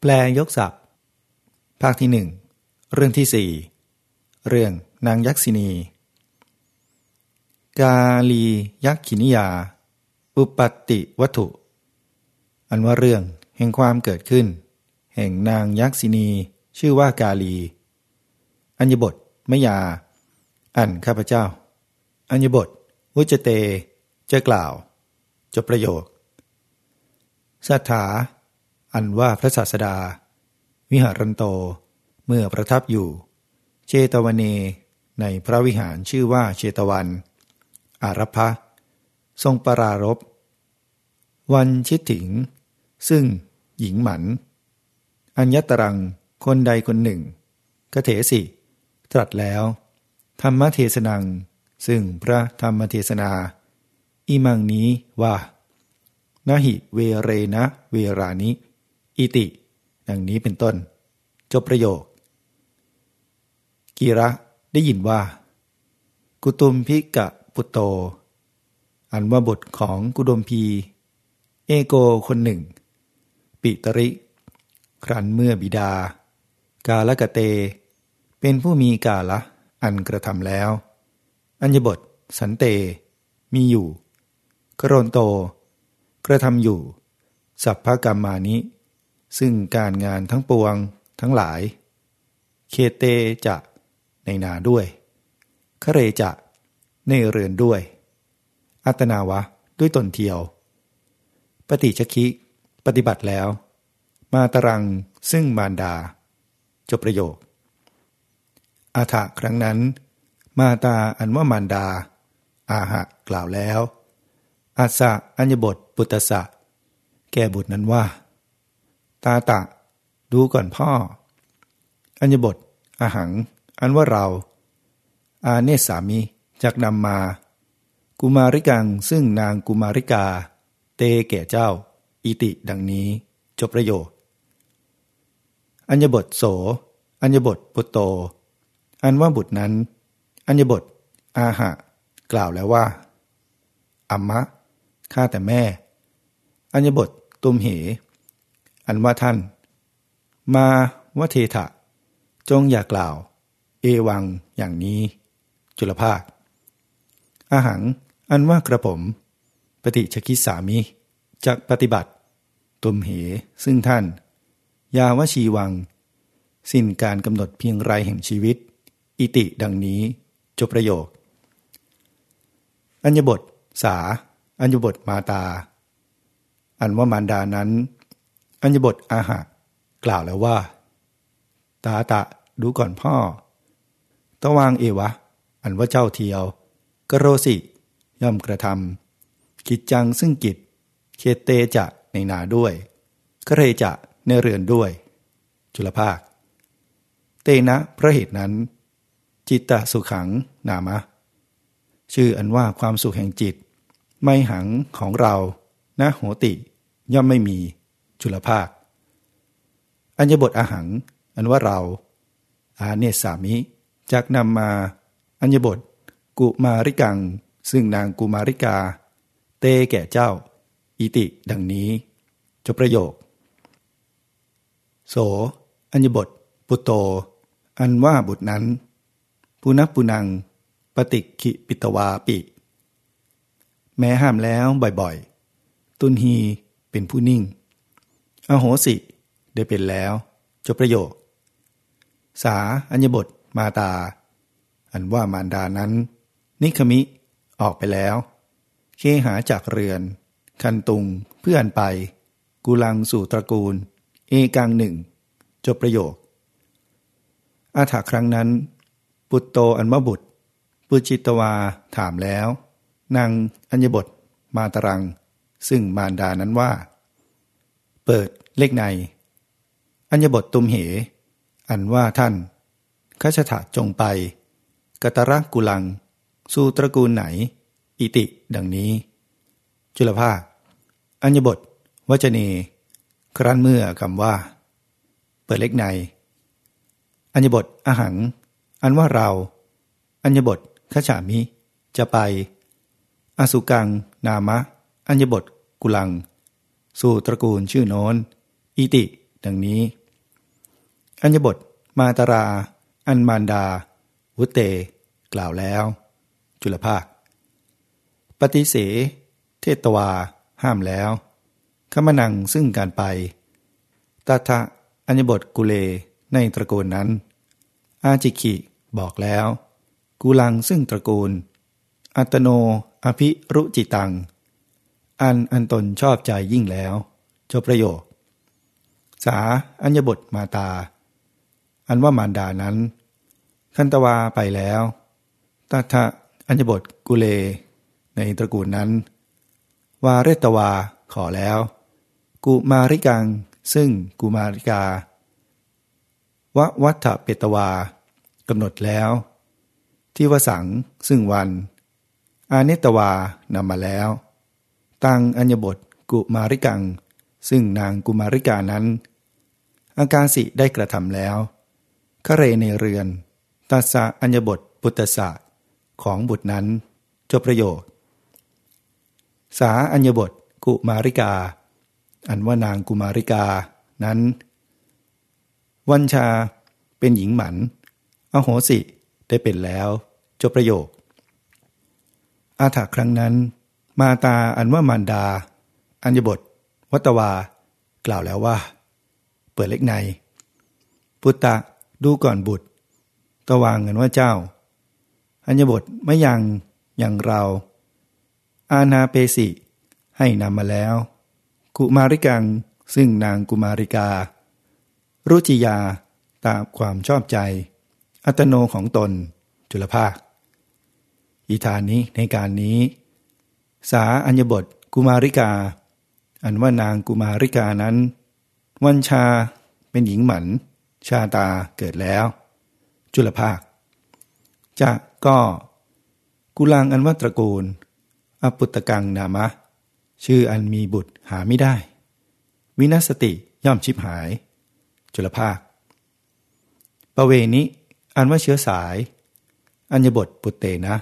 แปลยกศัพท์ ภาคที่หนึ่งเรื่องที่สี่เรื่องนางยักษินี กาลียักษินิยา อุปัติวัตถุ อันว่าเรื่องแห่งความเกิดขึ้น แห่งนางยักษินี ชื่อว่ากาลี อัญญบทมยา อันข้าพเจ้า อัญญบทวุจเต จะกล่าว จบประโยคสัทธา อันว่าพระศาสดา วิหารันโต เมื่อประทับอยู่ เชตวันเนในพระวิหารชื่อว่าเชตวัน อารพะทรงปรารบวันชิดถิง ซึ่งหญิงหมัน อัญญตรังคนใดคนหนึ่งกเถสิ ตรัสแล้ว ธรรมเทศนัง ซึ่งพระธรรมเทศนา อิมังนี้ว่านหิเวเรนะเวรานิ อิติ ดังนี้เป็นต้น จบประโยค กีระได้ยินว่า กุตุมพิกะปุตโต อันว่าบทของกุดมพี เอโกคนหนึ่ง ปิตริ ครันเมื่อบิดา กาลกะเต เป็นผู้มีกาละอันกระทำแล้ว อัญญบท สนฺเต มีอยู่ กโรนฺโต กระทำอยู่ สพฺพกมฺมานิ ซึ่งการงานทั้งปวงทั้งหลาย เขตฺเต จ ในนาด้วย ฆเร จ ในเรือนด้วย อตฺตนาว ด้วยตนเทียว ปฏิชคฺคิ ปฏิบัติแล้ว มาตรังซึ่งมารดา จบประโยค อาถะครั้งนั้น มาตาอันว่ามารดา อาหะกล่าวแล้วอาสะอัญญบทปุตตะแก่บุตรนั้นว่า ตาตะ ดูก่อนพ่อ อัญญบทอาหัง อันว่าเรา อาเนสามีจักนำมา กุมาริกังซึ่งนางกุมาริกา เตแก่เจ้า อิติดังนี้ จบประโยค อัญญบทโส อัญญบทปุตโต อันว่าบุตรนั้น อัญญบท อาหะ กล่าวแล้วว่าอัมมะข้าแต่แม่ อัญญบทตุมเห อันว่าท่าน มาวเทถะ จงอย่ากล่าว เอวังอย่างนี้ จุลภาค อาหัง อันว่ากระผม ปฏิชคิสามิจักปฏิบัติ ตุมเห ซึ่งท่าน ยาวชีวัง สิ้นการกำหนดเพียงไรแห่งชีวิต อิติดังนี้ จบประโยค อัญญบท สา อัญญบทมาตา อันว่ามารดานั้น อัญบทอาหะกล่าวแล้วว่า ตาตะดูก่อนพ่อตะวางเอวะ อันว่าเจ้าเทียว กโรสิ ย่อมกระทำกิจจังซึ่งกิจ เคเตจะในนาด้วยกเรจะในเรือนด้วย จุลภาค เตนะพระเหตุนั้น จิตตสุขังนามะ ชื่ออันว่าความสุขแห่งจิต ไม่หังของเรานะโหติ ย่อมไม่มี จุลภาค อัญญบทอาหัง อันว่าเรา อาเนสามิ จากนำมาอัญญบท กุมาริกัง ซึ่งนางกุมาริกา เตแก่เจ้า อิติ ดังนี้จบประโยค โส อัญญบท ปุโต อันว่าบุตรนั้นปุนัปุนัง ปฏิกิปิตวาปิ แม้ห้ามแล้วบ่อยๆ ตุนฮีเป็นผู้นิ่ง อโหสิ ได้เป็นแล้ว จบประโยค สาอัญญบท มาตา อันว่ามารดานั้น นิคมิ ออกไปแล้ว เคหาจากเรือน คันตุง เพื่อนไป กุลังสู่ตระกูล เอกังหนึ่ง จบประโยค อาถาครั้งนั้น ปุตโตอันว่าบุตร ปุจิตวาถามแล้ว นางอัญญบท มาตรัง ซึ่งมารดานั้นว่า เปิดเลขใน อัญญบทตุมเห อันว่าท่านขชถาจงไปกตระกุลัง สู่ตระกูลไหน อิติ ดังนี้ จุลภาคอัญญบทวจเน ครั้นเมื่อคำว่า เปิดเล็กใน อัญญบทอาหัง อันว่าเรา อัญญบทขฉามิ จะไป อสุกัง นามะ อัญญบทกุลัง สู่ตระกูลชื่อโน้น อิติ ดังนี้ อัญญบท มาตรา อันมารดา วุเต กล่าวแล้ว จุลภาค ปฏิเส เทตวา ห้ามแล้วขมนังซึ่งการไปตถะอัญญบทกุเลในตระกูลนั้น อาจิกิบอกแล้ว กุลังซึ่งตระกูล อัตโนอภิรุจิตัง อันอันตนชอบใจยิ่งแล้ว จบประโยค สาอัญญบทมาตา อันว่ามารดานั้น คันตวาไปแล้วตถะอัญญบทกุเล ในตระกูลนั้น วาเรตวาขอแล้ว กุมาริกัง ซึ่งกุมาริกาววัฏเปตวากำหนดแล้ว ที่วสังซึ่งวัน อาเนตวานำมาแล้ว ตังอัญญบทกุมาริกัง ซึ่งนางกุมาริกานั้น อาการสิได้กระทำแล้วคเรในเรือนตัสะอัญญบทปุตตะของบุตรนั้น จบประโยชน์สาอัญญบทกุมาริกา อันว่านางกุมาริกานั้น วันชาเป็นหญิงหมัน อโหสิได้เป็นแล้ว จบประโยค อาถาครั้งนั้น มาตาอันว่ามารดา อัญญบท วัตวา กล่าวแล้วว่า เปิดเล็กใน พุตตะดูก่อนบุตร ตวางเงินว่าเจ้า อัญญบทไม่ยังอย่างเรา อาณาเปสิ ให้นำมาแล้ว กุมาริกังซึ่งนางกุมาริกา รุจิยาตามความชอบใจ อัตโนของตนจุลภาค อีธานนี้ในการนี้ สาอัญญบทกุมาริกา อันว่านางกุมาริกานั้น วันชาเป็นหญิงหมัน ชาตาเกิดแล้ว จุลภาค จะก็กุลังอันว่าตระกูล อปุตตกังนามะ ชื่ออันมีบุตรหาไม่ได้ วินาสติย่อมชิบหาย จุลภาคปเวนิอันว่าเชื้อสาย อัญญบทปุตเตนะ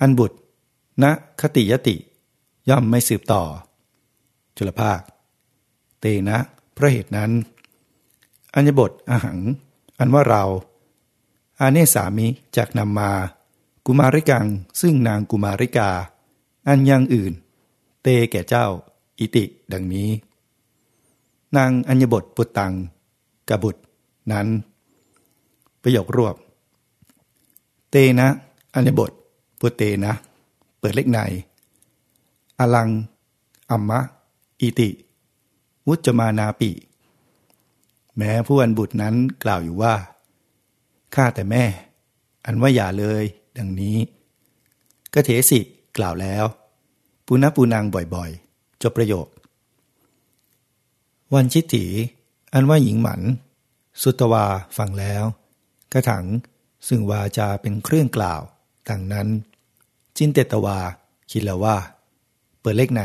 อันบุตร ณคติยติ ย่อมไม่สืบต่อ จุลภาค เตนะเพราะเหตุนั้น อัญบทอาหัง อันว่าเรา อาเนสามิจากนำมา กุมาริกัง ซึ่งนางกุมาริกา อันยังอื่น เตแก่เจ้า อิติ ดังนี้ นางอัญบทปุตตังกบุตรนั้น ประโยครวบ เตนะอัญบทปุเตนะ ปิดเล็กใน อลัง อัมมะ อิติ วุจมานาปิ แม้ผู้อันบุตรนั้นกล่าวอยู่ว่า ข้าแต่แม่ อันว่าอย่าเลย ดังนี้ก็เทสิกล่าวแล้ว ปุณปูนางบ่อยๆ จบประโยค วันชิติ อันว่าหญิงหมัน สุตวาฟังแล้ว กระถังซึ่งวาจาเป็นเครื่องกล่าวดังนั้น จินเตตวา คิดแล้วว่า เปิดเลขใน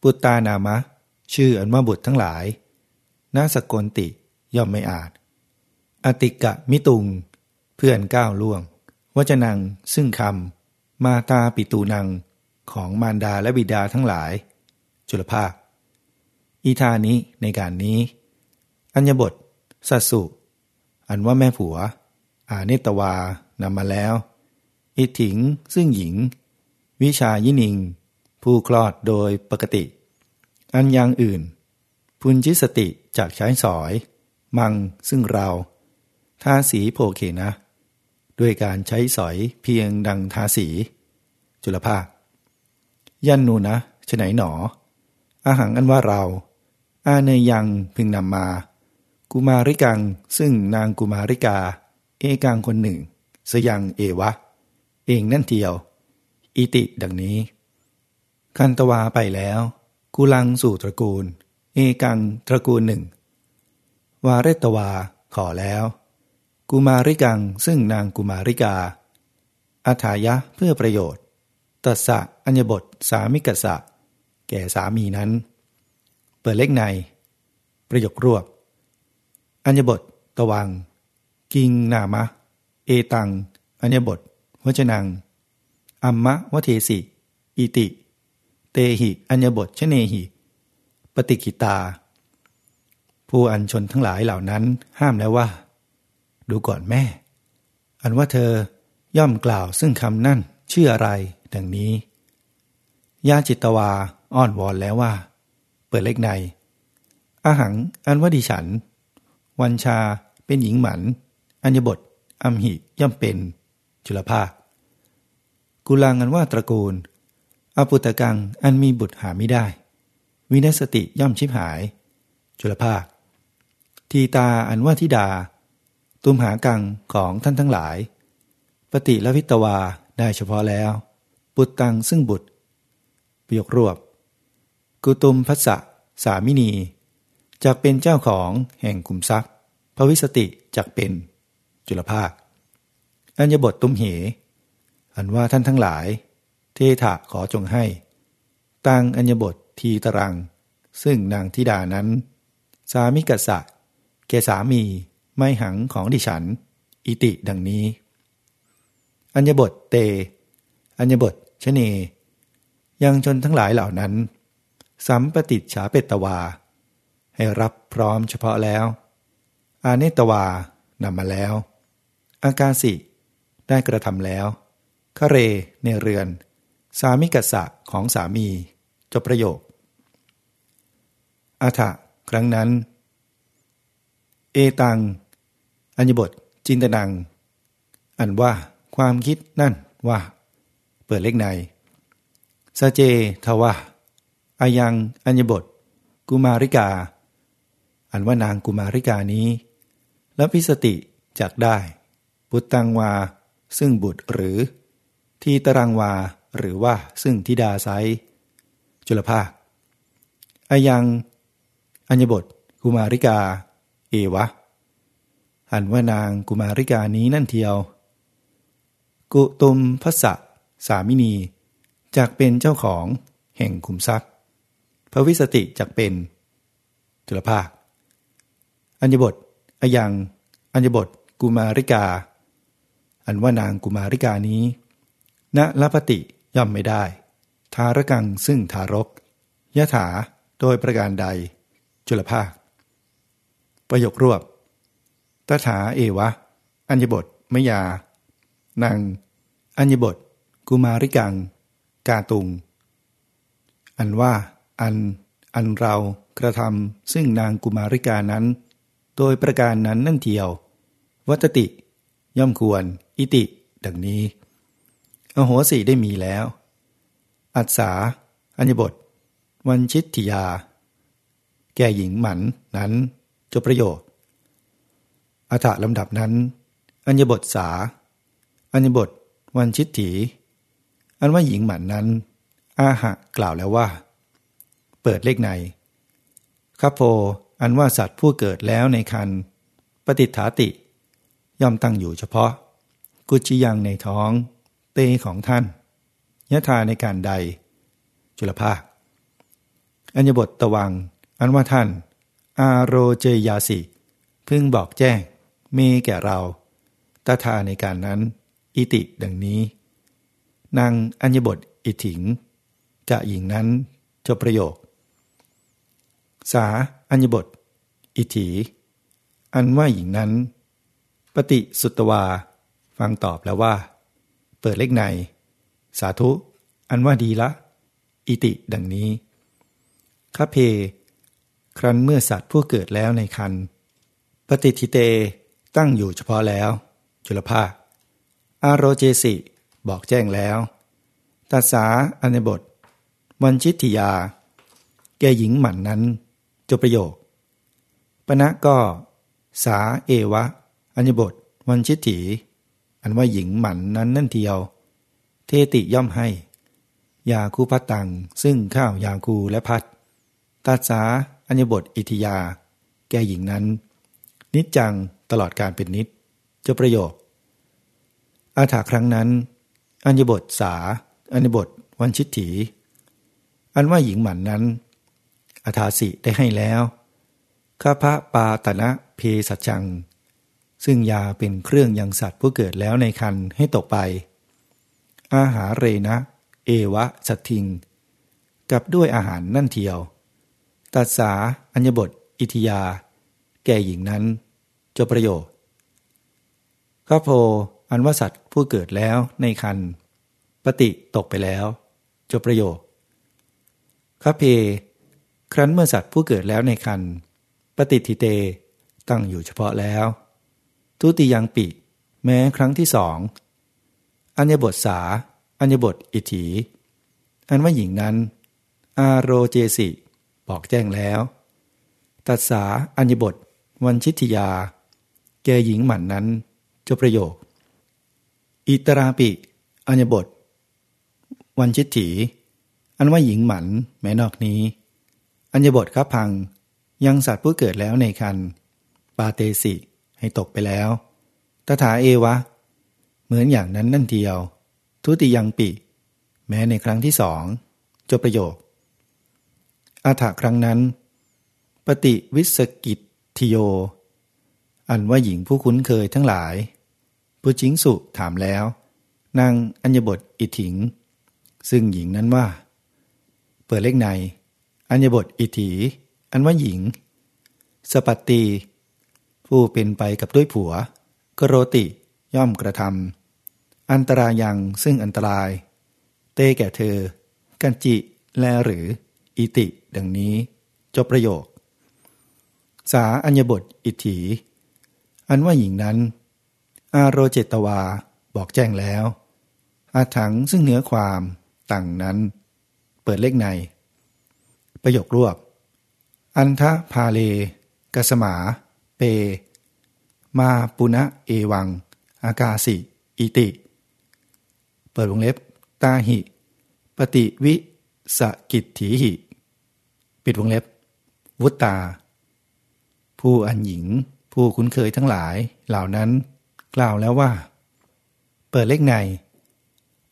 ปุตตานามะ ชื่ออันว่าบุตรทั้งหลาย นาสกลติย่อมไม่อาจ อติกะมิตุง เพื่อนก้าวล่วง วจนังซึ่งคำ มาตาปิตูนัง ของมารดาและบิดาทั้งหลาย จุลภาค อีธานี้ในการนี้ อัญญบทสัสุ อันว่าแม่ผัว อาเนตวานำมาแล้ว อิถิง ซึ่งหญิง วิชายินิง ผู้คลอดโดยปกติ อันยังอื่น พุนจิสติจากใช้สอย มังซึ่งเราทาสีโพเคนะ ด้วยการใช้สอยเพียงดังทาสี จุลภาค ยันนูนะฉไหนหนอ อาหังอันว่าเรา อาเนยังพึงนำมา กุมาริกังซึ่งนางกุมาริกา เอกังคนหนึ่ง สยังเอวะ เองนั่นเทียว อิติดังนี้ คันตวาไปแล้ว กุลังสู่ตระกูล เอกังตระกูลหนึ่ง วาเรตวาขอแล้ว กุมาริกังซึ่งนางกุมาริกาอาถายะเพื่อประโยชน์ตัสสะอัญญบทสามิกษะแก่สามีนั้น เปิดเล็กใน ประโยครวบ อัญญบท ตวัง กิงนามะ เอตัง อัญญบท วจนัง อัมมะวเทสิ อิติ เตหิอัญญบทชเนหิ ปฏิกิตา ผู้อัญชนทั้งหลายเหล่านั้นห้ามแล้วว่า ดูก่อนแม่ อันว่าเธอย่อมกล่าวซึ่งคำนั่นชื่ออะไร ดังนี้ยาจิตวาอ้อนวอนแล้วว่า เปิดเล็กใน อาหังอันว่าดิฉัน วันชาเป็นหญิงหมัน อัญญบทอัมหิย่อมเป็น จุลภาค กุลังอันว่าตระกูล อปุตตะกังอันมีบุตรหาไม่ได้ วินัสติย่อมชิบหาย จุลภาค ทีตาอันว่าทิดา ตุมหากังของท่านทั้งหลาย ปฏิละวิตวาได้เฉพาะแล้ว ปุตตังซึ่งบุตร ประโยครวบ กุตุมพัสสะสามินีจะเป็นเจ้าของแห่งคุมทรัพย์พระวิสติจักเป็นจุลภาค อัญญบทตุมเห อันว่าท่านทั้งหลาย เทถะขอจงให้ ตั้งอัญญบททีตรัง ซึ่งนางธิดานั้น สามิกัสสะเกสามีไม่หังของดิฉัน อิติดังนี้ อัญญบทเต อัญญบทชเน ยังชนทั้งหลายเหล่านั้น สัมปติฉาเปตตวา ให้รับพร้อมเฉพาะแล้ว อาเนตวานำมาแล้ว อากาสิ ได้กระทำแล้วคเรในเรือน สามิกัสะของสามี จบประโยคอาถะครั้งนั้น เอตัง อัญญบท จินตนัง อันว่าความคิดนั่นว่า เปิดเล็กในสเจทวะอายังอัญญบท กุมาริกา อันว่านางกุมาริกานี้ และพิสติจักได้บุตตังวา ซึ่งบุตรหรือ ที่ตรังวาหรือว่าซึ่งทิดาไซจุลภาคอายังอัญบทกุมาริกา เอวะอันว่านางกุมาริกานี้นั่นเทียว กุตุมพัสสะสามินีจากเป็นเจ้าของแห่งขุมทรัพย์ พระวิสติจากเป็น จุลภาค อัญญบทอายัง อัญญบทกุมาริกา อันว่านางกุมาริกานี้ณละปติย่อมไม่ได้ ทารกังซึ่งทารกยะถาโดยประการใด จุลภาค ประโยครวบตถาเอวะ อัญญบทมยา นางอัญญบท กุมาริกัง กาตุง อันว่าอัน อันเรากระทำซึ่งนางกุมาริกานั้น โดยประการนั้นนั่นเทียว วัตติย่อมควร อิติ ดังนี้อโหสีได้มีแล้ว อัศาอัญบท วันชิตถิยา แก่หญิงหมันนั้นจบประโยชน์อัฐลำดับนั้น อัญบทสา อัญบท วันชิตถี อันว่าหญิงหมันนั้น อาหะกล่าวแล้วว่า เปิดเลขในคัพโพอันว่าสัตว์ผู้เกิดแล้วในคันปฏิฐาติ ย่อมตั้งอยู่เฉพาะ กุจิยังในท้อง เตของท่านยะธาในการใด จุลภาค อัญญบทตวัง อันว่าท่าน อาโรเจยาสิพึ่งบอกแจ้งเมแก่เราตาทาในการนั้น อิติดังนี้ นางอัญญบทอิถิงจะหญิงนั้นจบประโยค สาอัญญบท อิถี อันว่าหญิงนั้น ปฏิสุตวา ฟังตอบแล้วว่า เปิดเลขใน สาธุ อันว่าดีละ อิติดังนี้ข้าเพ ครั้นเมื่อสัตว์ผู้เกิดแล้วในคันปฏิทิเตตั้งอยู่เฉพาะแล้ว จุลภาค อาโรเจสิ บอกแจ้งแล้วตัสาอันบทวันชิติยา แกหญิงหมันนั้นจบประโยคปณะก็ สาเอวะ อัญบทวันชิติ อันว่าหญิงหมันนั้นนั่นเทียว เทติย่อมให้ ยาคูพัตตัง ซึ่งข้าวยาคูและพัดตัสาอัญบทอิทิยา แก่หญิงนั้น นิจจังตลอดการเป็นนิจจะประโยค อาถาครั้งนั้น อัญบทสา อัญบทวันชิตถี อันว่าหญิงหมันนั้น อาทาสิได้ให้แล้วข้าพระปาตนะเพสัจัง ซึ่งยาเป็นเครื่องยังสัตว์ผู้เกิดแล้วในคันให้ตกไป อาหารเรนะ เอวะสัตทิง กับด้วยอาหารนั่นเทียว ตัดสา อัญญบท อิทิยา แก่หญิงนั้น จบประโยคข้าโพอันว่าสัตว์ผู้เกิดแล้วในคันปฏิตกไปแล้ว จบประโยคข้าเพ ครั้นเมื่อสัตว์ผู้เกิดแล้วในคันปฏิทิเตตั้งอยู่เฉพาะแล้ว ทุติยังปิ แม้ครั้งที่สองอัญญบทสา อัญญบทอิถี อันว่าหญิงนั้น อาโรเจสิ บอกแจ้งแล้ว ตัดสาอัญญบท วันชิตยา แกหญิงหมันนั้นจบประโยค อิตราปิ อัญญบท วันชิตถี อันว่าหญิงหมันแม้นอกนี้ อัญญบทครับพัง ยังสัตว์ผู้เกิดแล้วในคันปาเตสิ ให้ตกไปแล้ว ตถาเอวะ เหมือนอย่างนั้นนั่นเดียว ทุติยังปิ แม้ในครั้งที่สองจบประโยค อาถาครั้งนั้น ปฏิวิสกิตทิโย อันว่าหญิงผู้คุ้นเคยทั้งหลายผู้จิงสุถามแล้ว นางอัญญบทอิถิง ซึ่งหญิงนั้นว่า เปิดเลขใน อัญญบทอิถี อันว่าหญิง สปัตตี ผู้เป็นไปกับด้วยผัวกโรติย่อมกระทำอันตรายังซึ่งอันตราย เตแก่เธอ กันจิ แลหรือ อิติ ดังนี้ จบประโยค สาอัญญบทอิถี อันว่าหญิงนั้น อาโรเจตวาบอกแจ้งแล้ว อาถังซึ่งเนื้อความต่างนั้น เปิดเลขใน ประโยครวบ อันทะพาเลกสมา เปมาปุณะเอวัง อากาสิอิติ เปิดวงเล็บ ตาหิ ปฏิวิสกิจถีหิ ปิดวงเล็บ วุตตา ผู้อันหญิง ผู้คุ้นเคยทั้งหลาย เหล่านั้น กล่าวแล้วว่า เปิดเลขใน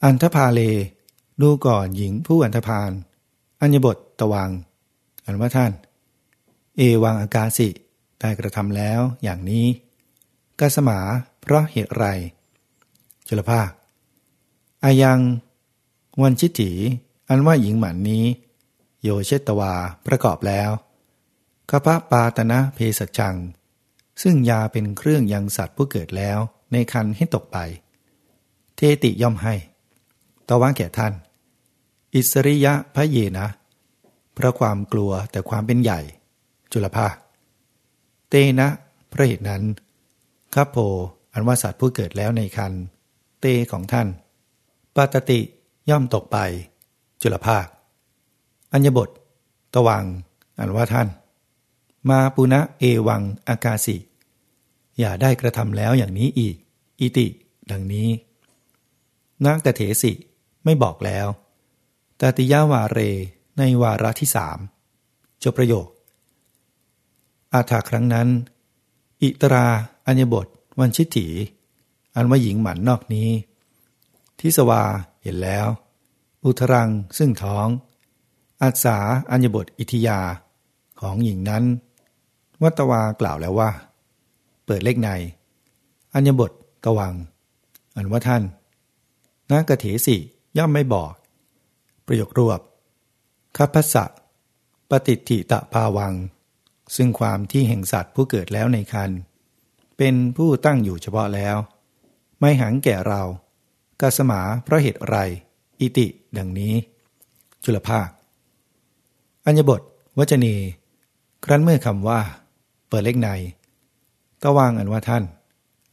อันทพาเล ดูก่อนหญิงผู้อันธพาลอัญญบทตวัง อันว่าท่าน เอวังอากาสิ ได้กระทำแล้วอย่างนี้กสมาเพราะเหตุไร จุลภาคอายังวันชิติอันว่าหญิงหมันนี้ โยเชตวาประกอบแล้วกพระปาตนะเพศจัง ซึ่งยาเป็นเครื่องยังสัตว์ผู้เกิดแล้วในคันให้ตกไป เทติย่อมให้ตว่าแก่ท่าน อิสริยะพระเยนะ เพราะความกลัวแต่ความเป็นใหญ่ จุลภาค เตนะพระเหตุนั้นข้าโพอันว่าสัตว์ผู้เกิดแล้วในคันเตของท่านปาตติย่อมตกไป จุลภาค อัญญบท ตวัง อันว่าท่าน มาปุณะเอวังอากาสิ อย่าได้กระทำแล้วอย่างนี้อีก อิติ ดังนี้นากเถสิไม่บอกแล้วตติยาวาเรในวาระที่สามจบประโยค อาถาครั้งนั้น อิตราอัญบท วันชิถี อันว่าหญิงหมันนอกนี้ทิสวาเห็นแล้ว อุทรังซึ่งท้อง อาสาอัญบทอิทิยาของหญิงนั้น วัตวากล่าวแล้วว่า เปิดเลขใน อัญบทตวัง อันว่าท่านนากเถสิย่อมไม่บอก ประโยครวบคัพพสะปฏิทิตะภาวัง ซึ่งความที่แห่งสัตว์ผู้เกิดแล้วในคันเป็นผู้ตั้งอยู่เฉพาะแล้ว ไม่หังแก่เรากาสมาเพราะเหตุไร อิติ ดังนี้ จุลภาค อัญบท วจนี ครั้นเมื่อคำว่า เปิดเล็กในตะวางอันว่าท่าน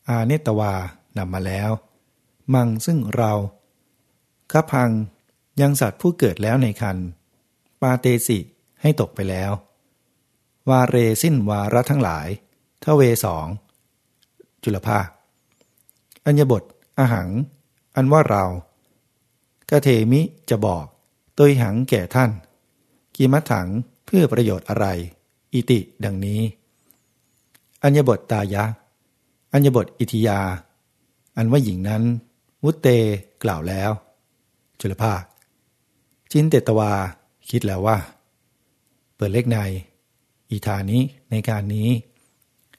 อาเนตวานำมาแล้ว มังซึ่งเราข้าพังยังสัตว์ผู้เกิดแล้วในคันปาเตสิให้ตกไปแล้ว วาเรสิ้นวาระทั้งหลาย ทเวสอง จุลภาค อัญญบทอาหัง อันว่าเรากเทมิจะบอกตัวหังแก่ท่านกีมัถังเพื่อประโยชน์อะไร อิติดังนี้ อัญญบทตายะ อัญญบทอิทิยา อันว่าหญิงนั้น มุตเตกล่าวแล้ว จุลภาค จินเตตวา คิดแล้วว่า เปิดเลขใน อีธานี้ในการนี้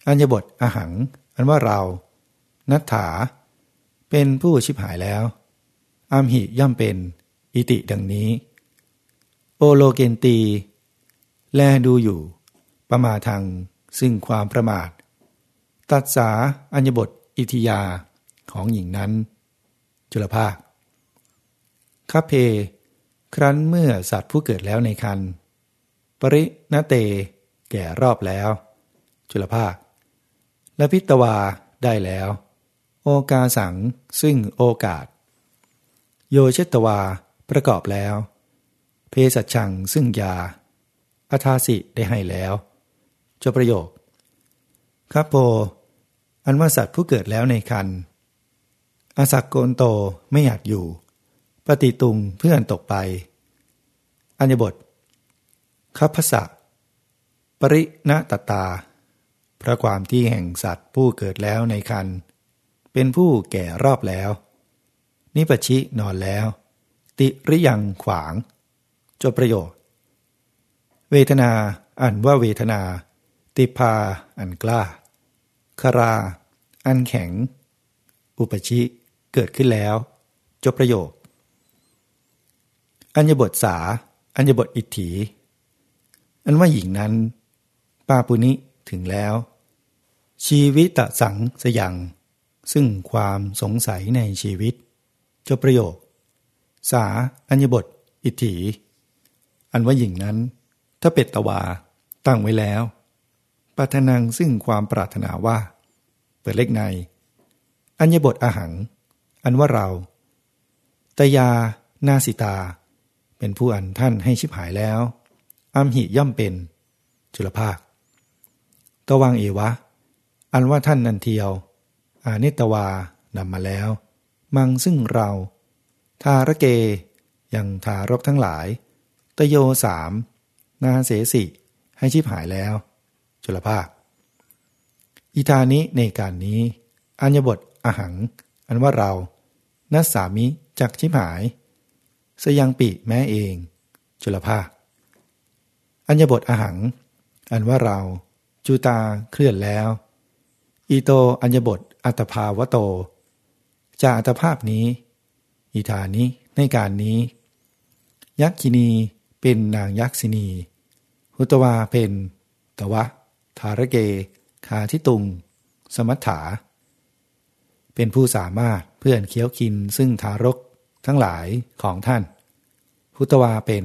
อัญญบทอาหัง อันว่าเรา นัตถา เป็นผู้ชิบหายแล้วอัมหิย่อมเป็น อิติดังนี้ โอโลเกนตี แลดูอยู่ ประมาทางซึ่งความประมาท ตัดสาอัญญบทอิทิยาของหญิงนั้น จุลภาคคาเพ ครั้นเมื่อสัตว์ผู้เกิดแล้วในคันปริณเต แก่รอบแล้ว จุลภาคและพิตวาได้แล้ว โอกาสังซึ่งโอกาส โยเชตวาประกอบแล้ว เพศชังซึ่งยาอาทาสิได้ให้แล้วจบประโยคครับโป อันว่าสัตว์ผู้เกิดแล้วในคันอาศักโกนโตไม่อยากอยู่ ปฏิตุงเพื่อนตกไป อัญญบทคัพพสะ ปริณตตา พระความที่แห่งสัตว์ผู้เกิดแล้วในคัน เป็นผู้แก่รอบแล้ว นิปชินอนแล้ว ติริยังขวาง จบประโยชน์ เวทนาอันว่าเวทนา ติพาอันกล้าคารา อันแข็ง อุปชิเกิดขึ้นแล้ว จบประโยค อัญญบทสา อัญญบทอิทธิอันว่าหญิงนั้น ปาปุนิถึงแล้ว ชีวิตตสังสยัง ซึ่งความสงสัยในชีวิตจบประโยค สาอัญญบท อิทธิอันว่าหญิงนั้น ถ้าเป็ดตวา ตั้งไว้แล้วปัทนังซึ่งความปรารถนาว่า เปิดเล็กใน อัญญบทอาหัง อันว่าเราตยา นาสิตา เป็นผู้อันท่านให้ชิบหายแล้วอัมหิย่อมเป็น จุลภาค ตวังเอวะ อันว่าท่านนันเทียว อานิตวานำมาแล้ว มังซึ่งเรา ทารเกยังทารกทั้งหลาย ตโยสาม นาเสสิให้ชิบหายแล้ว จุลภาค อิทานิในการนี้ อัญญบทอหัง อันว่าเรา นัสสามิจักชิบหาย สยังปิแม้เอง จุลภาค อัญญบทอหัง อันว่าเรา จุตาเคลื่อนแล้วอีโตอัญญบทอัตภาวโต จากอัตภาพนี้ อิทานิในการนี้ ยักษินีเป็นนางยักษินี หุตวาเป็นตวะ ทารเก คาทิตุง สมัฏฐาเป็นผู้สามารถเพื่อนเคี้ยวกินซึ่งทารกทั้งหลายของท่านหุตวาเป็น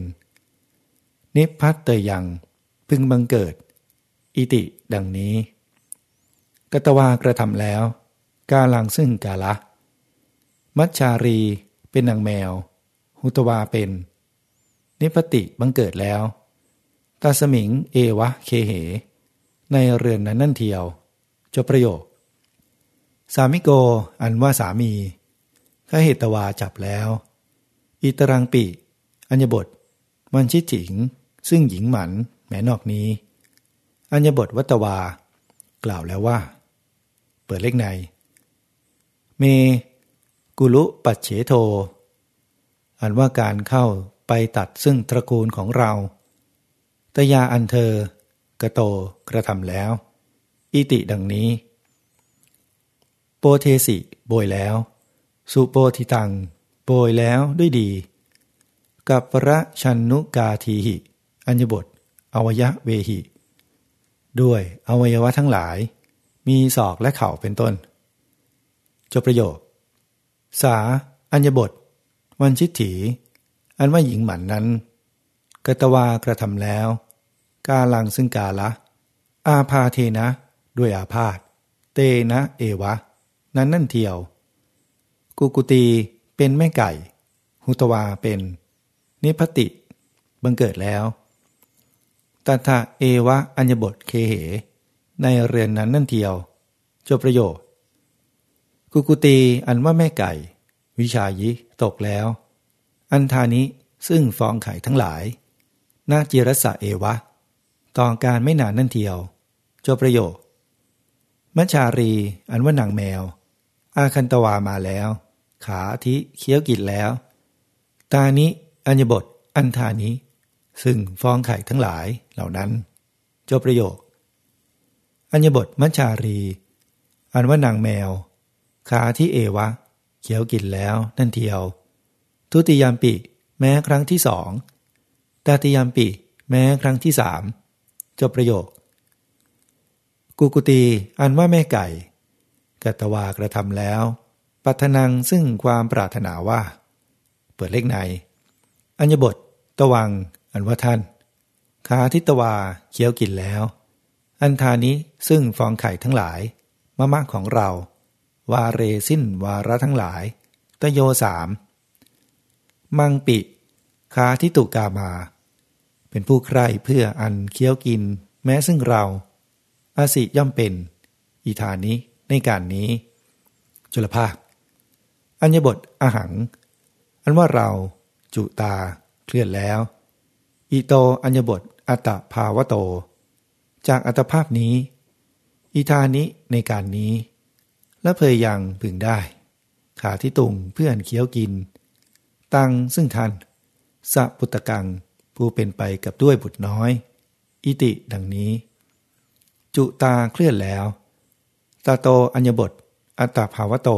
นิพพัตเตยัง พึงบังเกิด อิติดังนี้ กตวากระทำแล้ว กาลังซึ่งกาละ มัชชารีเป็นนางแมว หุตวาเป็น นิพติบังเกิดแล้ว ตาสมิงเอวะเคเห ในเรือนนั้นนั่นเทียว จบประโยค สามิโกอันว่าสามีข้าเหตวาจับแล้ว อิตรังปิ อัญญบท มันชิจิง ซึ่งหญิงหมันแม้นอกนี้ อัญญบทวัตวา กล่าวแล้วว่า เปิดเลขใน เม กุลุปัจเฉโท อันว่าการเข้าไปตัดซึ่งตระกูลของเราตยาอันเธอกระโตกระทำแล้ว อิติดังนี้ โปเทสิโบยแล้ว สุโปธิตัง โบยแล้วด้วยดี กับพระชันนุกาทีหิ อัญญบทอวยะเวหิ ด้วยอวัยวะทั้งหลาย มีศอกและเข่าเป็นต้น จบประโยค สา อัญญบท วันชิตถี อันว่าหญิงหมันนั้นกตวากระทำแล้ว กาลังซึ่งกาละ อาพาเทนะ ด้วยอาพาธเตนะเอวะ นั้นนั่นเทียว กุกุตีเป็นแม่ไก่ หุตวาเป็น นิพติ บังเกิดแล้ว ตัทะเอวะอัญญบทเคเห ในเรือนนั้นนั่นเทียว จบประโยชน์กุกุตีอันว่าแม่ไก่ วิชายิตกแล้ว อันธานิซึ่งฟองไข่ทั้งหลายนาจิรสะเอวะต่อการไม่นานนั่นเทียว จบประโยค มัชารีอันว่านางแมว อาคันตวามาแล้ว ขาทิเคี้ยวกิดแล้ว ตานิอัญญบทอันธานิ ซึ่งฟองไข่ทั้งหลายเหล่านั้น จบประโยค อัญญบทมัชชารี อันว่านางแมว ขาที่เอวะเคี้ยวกินแล้วนั่นเทียว ทุติยามปิ แม้ครั้งที่สองตติยามปิ แม้ครั้งที่สามจบประโยค กุกุตีอันว่าแม่ไก่กัตวากระทำแล้วปัทนังซึ่งความปรารถนาว่า เปิดเลขใน อัญญบท ตวัง อันว่าท่านคาทิตวาเคี้ยวกินแล้ว อันธานี้ซึ่งฟองไข่ทั้งหลายมะมะของเรา วาเรสิ้นวาระทั้งหลาย ตโยสาม มังปิคาทิตุกามา เป็นผู้ใคร่เพื่ออันเคี้ยวกิน แม้ซึ่งเรา อาสิย่อมเป็น อีธานี้ในการนี้ จุลภาค อัญญบทอาหัง อันว่าเราจุตาเคลื่อนแล้ว อิโตอัญญบทอัตภาวโต จากอัตภาพนี้อีธานิในการนี้ และเพยยังพึงได้ ขาที่ตุงเพื่อนเคี้ยวกิน ตังซึ่งท่านสัพุตกังผู้เป็นไปกับด้วยบุตรน้อย อิติดังนี้ จุตาเคลื่อนแล้ว ตาโตอัญญบท อัตภาวโต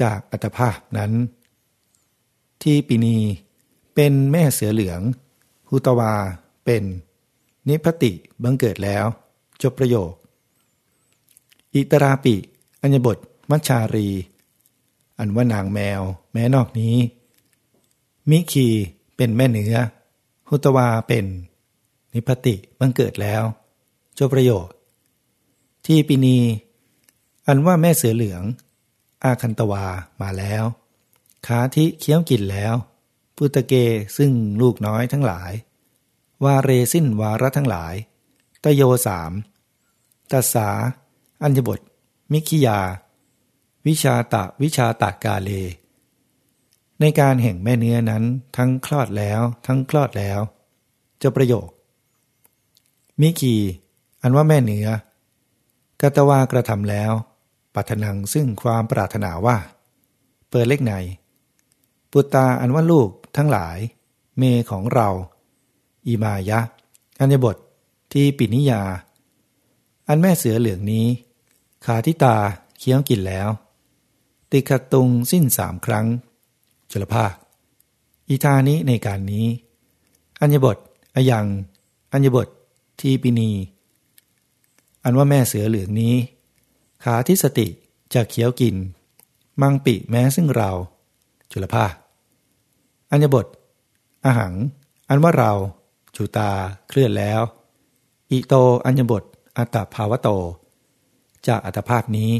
จากอัตภาพนั้น ที่ปีนีเป็นแม่เสือเหลือง หุตวาเป็น นิพติบังเกิดแล้ว จบประโยค อิตราปิ อัญบท มัชชารี อันว่านางแมว แม้นอกนี้ มิคีเป็นแม่เนื้อ หุตวาเป็น นิพติบังเกิดแล้ว จบประโยค ที่ปีนี อันว่าแม่เสือเหลือง อาคันตวามาแล้วขาทิเคี้ยวกินแล้ว พุตเกซึ่งลูกน้อยทั้งหลาย วาเรสิ้นวาระทั้งหลาย ตโยสามตัสสา อัญญบท มิคิยา วิชาตะวิชาตากาเล ในการแห่งแม่เนื้อนั้นทั้งคลอดแล้วทั้งคลอดแล้ว จะประโยค มิคี อันว่าแม่เนื้อกตวากระทำแล้วปัทนังซึ่งความปรารถนาว่า เปิดเล็กใน ปุตตาอันว่าลูก ทั้งหลาย เมของเรา อิมายะอัญญบทที่ปินิยา อันแม่เสือเหลืองนี้ ขาทิตาเคี้ยวกินแล้ว ติขตุงสิ้นสามครั้ง จุลภาคอีทานี้ในการนี้ อัญญบทอยังอัญญบทที่ปินี อันว่าแม่เสือเหลืองนี้ ขาทิสติจะเคี้ยวกิน มังปิแม้ซึ่งเรา จุลภาค อัญญบทอาหัง อันว่าเรา จุตา เคลื่อนแล้ว อิโตอัญญบทอัตภาวโต จากอัตภาพนี้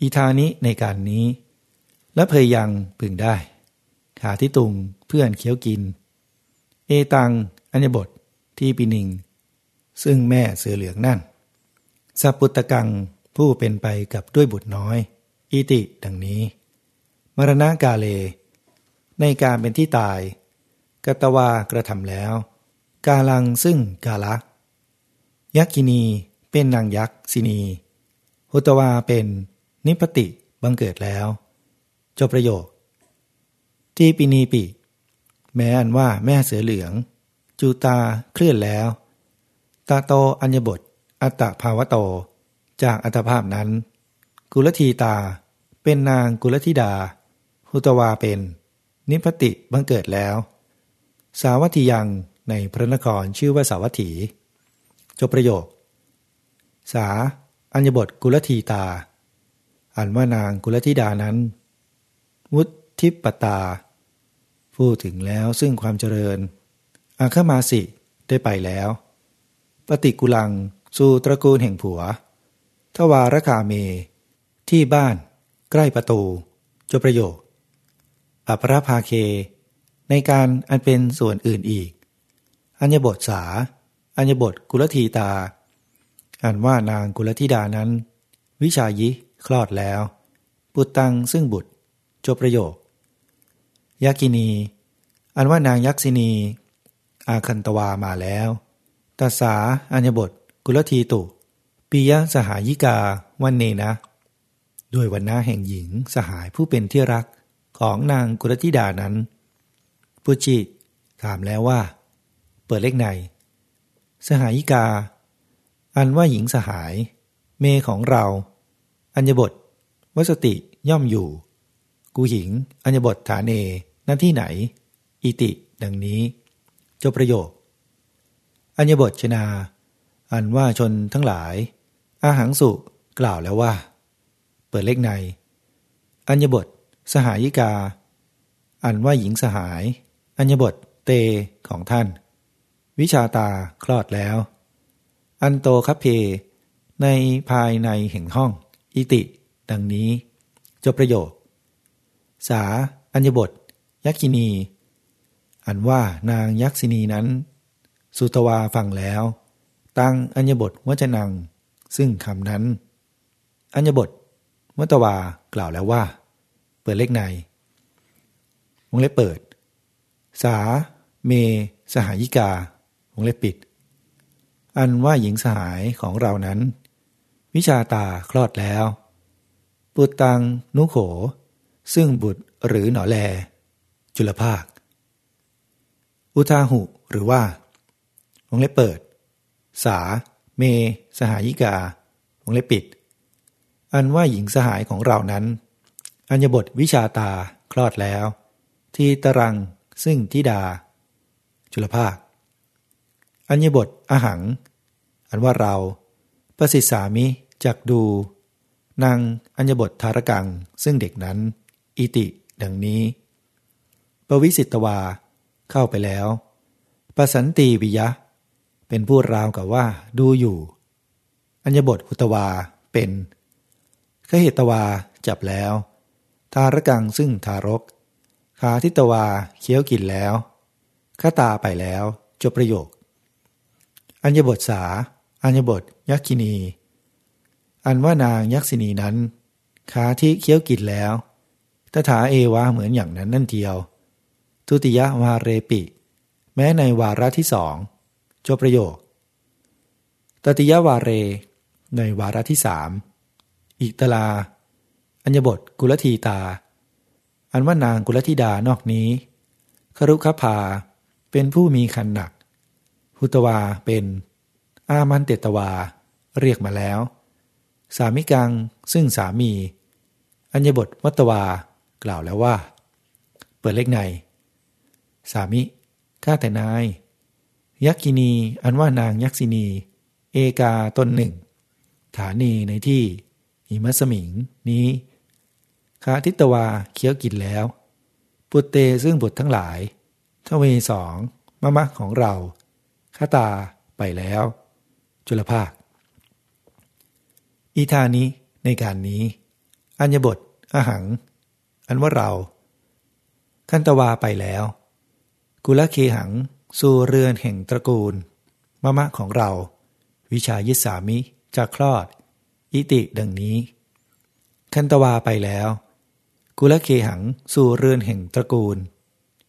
อิธานิในการนี้ และเพยยังพึงได้ ขาที่ตุงเพื่อนเคี้ยวกิน เอตัง อัญญบทที่ปินิง ซึ่งแม่เสือเหลืองนั่นสัพุตกังผู้เป็นไปกับด้วยบุตรน้อย อิติดังนี้ มรณากาเล ในการเป็นที่ตาย กตวากระทำแล้ว กาลังซึ่งกาละ ยักษินีเป็นนางยักษ์สินีหุตวาเป็นนิพติบังเกิดแล้ว จบประโยค ทีปินีปิ แม้อันว่าแม่เสือเหลือง จูตาเคลื่อนแล้ว ตาโตอัญญบท อัตภาวโต จากอัตภาพนั้น กุลทีตาเป็นนางกุลธิดา หุตวาเป็น นิพติบังเกิดแล้ว สาวัตถียังในพระนครชื่อว่าสาวัตถี จบประโยค สา อัญบทกุลทีตา อันว่านางกุลธิดานั้น วุทิปตา พูดถึงแล้วซึ่งความเจริญ อาคมาสิได้ไปแล้ว ปฏิกุลัง สู่ตระกูลแห่งผัว ทวารคาเม ที่บ้าน ใกล้ประตู จบประโยค อัปรภาเค ในการอันเป็นส่วนอื่นอีก อัญญบทสา อัญญบทกุลธีตาอันว่านางกุลธิดานั้น วิชายิคลอดแล้วปุตตังซึ่งบุตร จบประโยค ยักินี อันว่านางยักษินี อาคันตวามาแล้วตัสาอัญญบท กุลธีตุปิยะสหายิกาวันเนนะ ด้วยวันน้าแห่งหญิงสหายผู้เป็นที่รัก ของนางกุลธิดานั้นปุจิถามแล้วว่า เปิดเลขใน สหายิกา อันว่าหญิงสหาย เมของเรา อัญญบทวสติย่อมอยู่ กูหญิง อัญญบทฐานเนหน้าที่ไหน อิติ ดังนี้ จบประโยค อัญญบทชนา อันว่าชนทั้งหลาย อาหังสุกล่าวแล้วว่า เปิดเลขใน อัญญบท สหายิกา อันว่าหญิงสหาย อัญญบทเตของท่าน วิชาตาคลอดแล้ว อันโตคัพเพ ในภายในแห่งห้อง อิติ ดังนี้ จบประโยค สา อัญญบท ยักษินี อันว่านางยักษินีนั้น สุตวาฟังแล้ว ตั้งอัญญบทวจนัง ซึ่งคำนั้น อัญญบทวัตวากล่าวแล้วว่า เปิดเลขใน วงเล็บเปิด สา เม สหายิกา วงเล็บปิด อันว่าหญิงสหายของเรานั้น วิชาตาคลอดแล้วปุตตังนุโข ซึ่งบุตรหรือหนอแล จุลภาค อุทาหุหรือว่า วงเล็บเปิด สา เม สหายิกา วงเล็บปิด อันว่าหญิงสหายของเรานั้น อัญญบทวิชาตาคลอดแล้ว ทีตรังซึ่งทิดา จุลภาค อัญญบทอหัง อันว่าเรา ประสิทธสามิจักดูนางอัญญบทธารกัง ซึ่งเด็กนั้น อิติ ดังนี้ ปวิสิตวา เข้าไปแล้วปสันตีวิยะ เป็นผู้ราวกับว่าดูอยู่ อัญญบทหุตวาเป็นขเหตวาจับแล้ว ทารกังซึ่งทารก ขาทิตวาเคี้ยวกินแล้วข้าตาไปแล้ว จบประโยค อัญญบทสา อัญญบทยักษินี อันว่านางยักษินีนั้น ขาที่เคี้ยวกินแล้วตถาเอวาเหมือนอย่างนั้นนั่นเทียว ทุติยวาเรปิ แม้ในวาระที่สองจบประโยค ตติยวาเร ในวาระที่สามอิตลา อัญบทกุลทีตา อันว่านางกุลธิดานอกนี้ ครุขภาเป็นผู้มีคันหนัก หุตวาเป็นอามันเตตวา เรียกมาแล้ว สามิกังซึ่งสามี อัญบทวัตวากล่าวแล้วว่า เปิดเลขใน สามิข้าแต่นาย ยักษินีอันว่านางยักษินี เอกาตนหนึ่ง ฐานีในที่หิมัสมิงนี้ คาทิตวาเคี้ยวกินแล้ว ปุตเตซึ่งบุตรทั้งหลายทเวสองมะมะของเราข้าตาไปแล้ว จุลภาค อีธานี้ในการนี้ อัญญบทอาหัง อันว่าเรา คันตวาไปแล้ว กุลเคหัง สู่เรือนแห่งตระกูลมะมะของเรา วิชายิสามิจากคลอด อิติดังนี้ คันตวาไปแล้ว กุลเคหังสู่เรือนแห่งตระกูล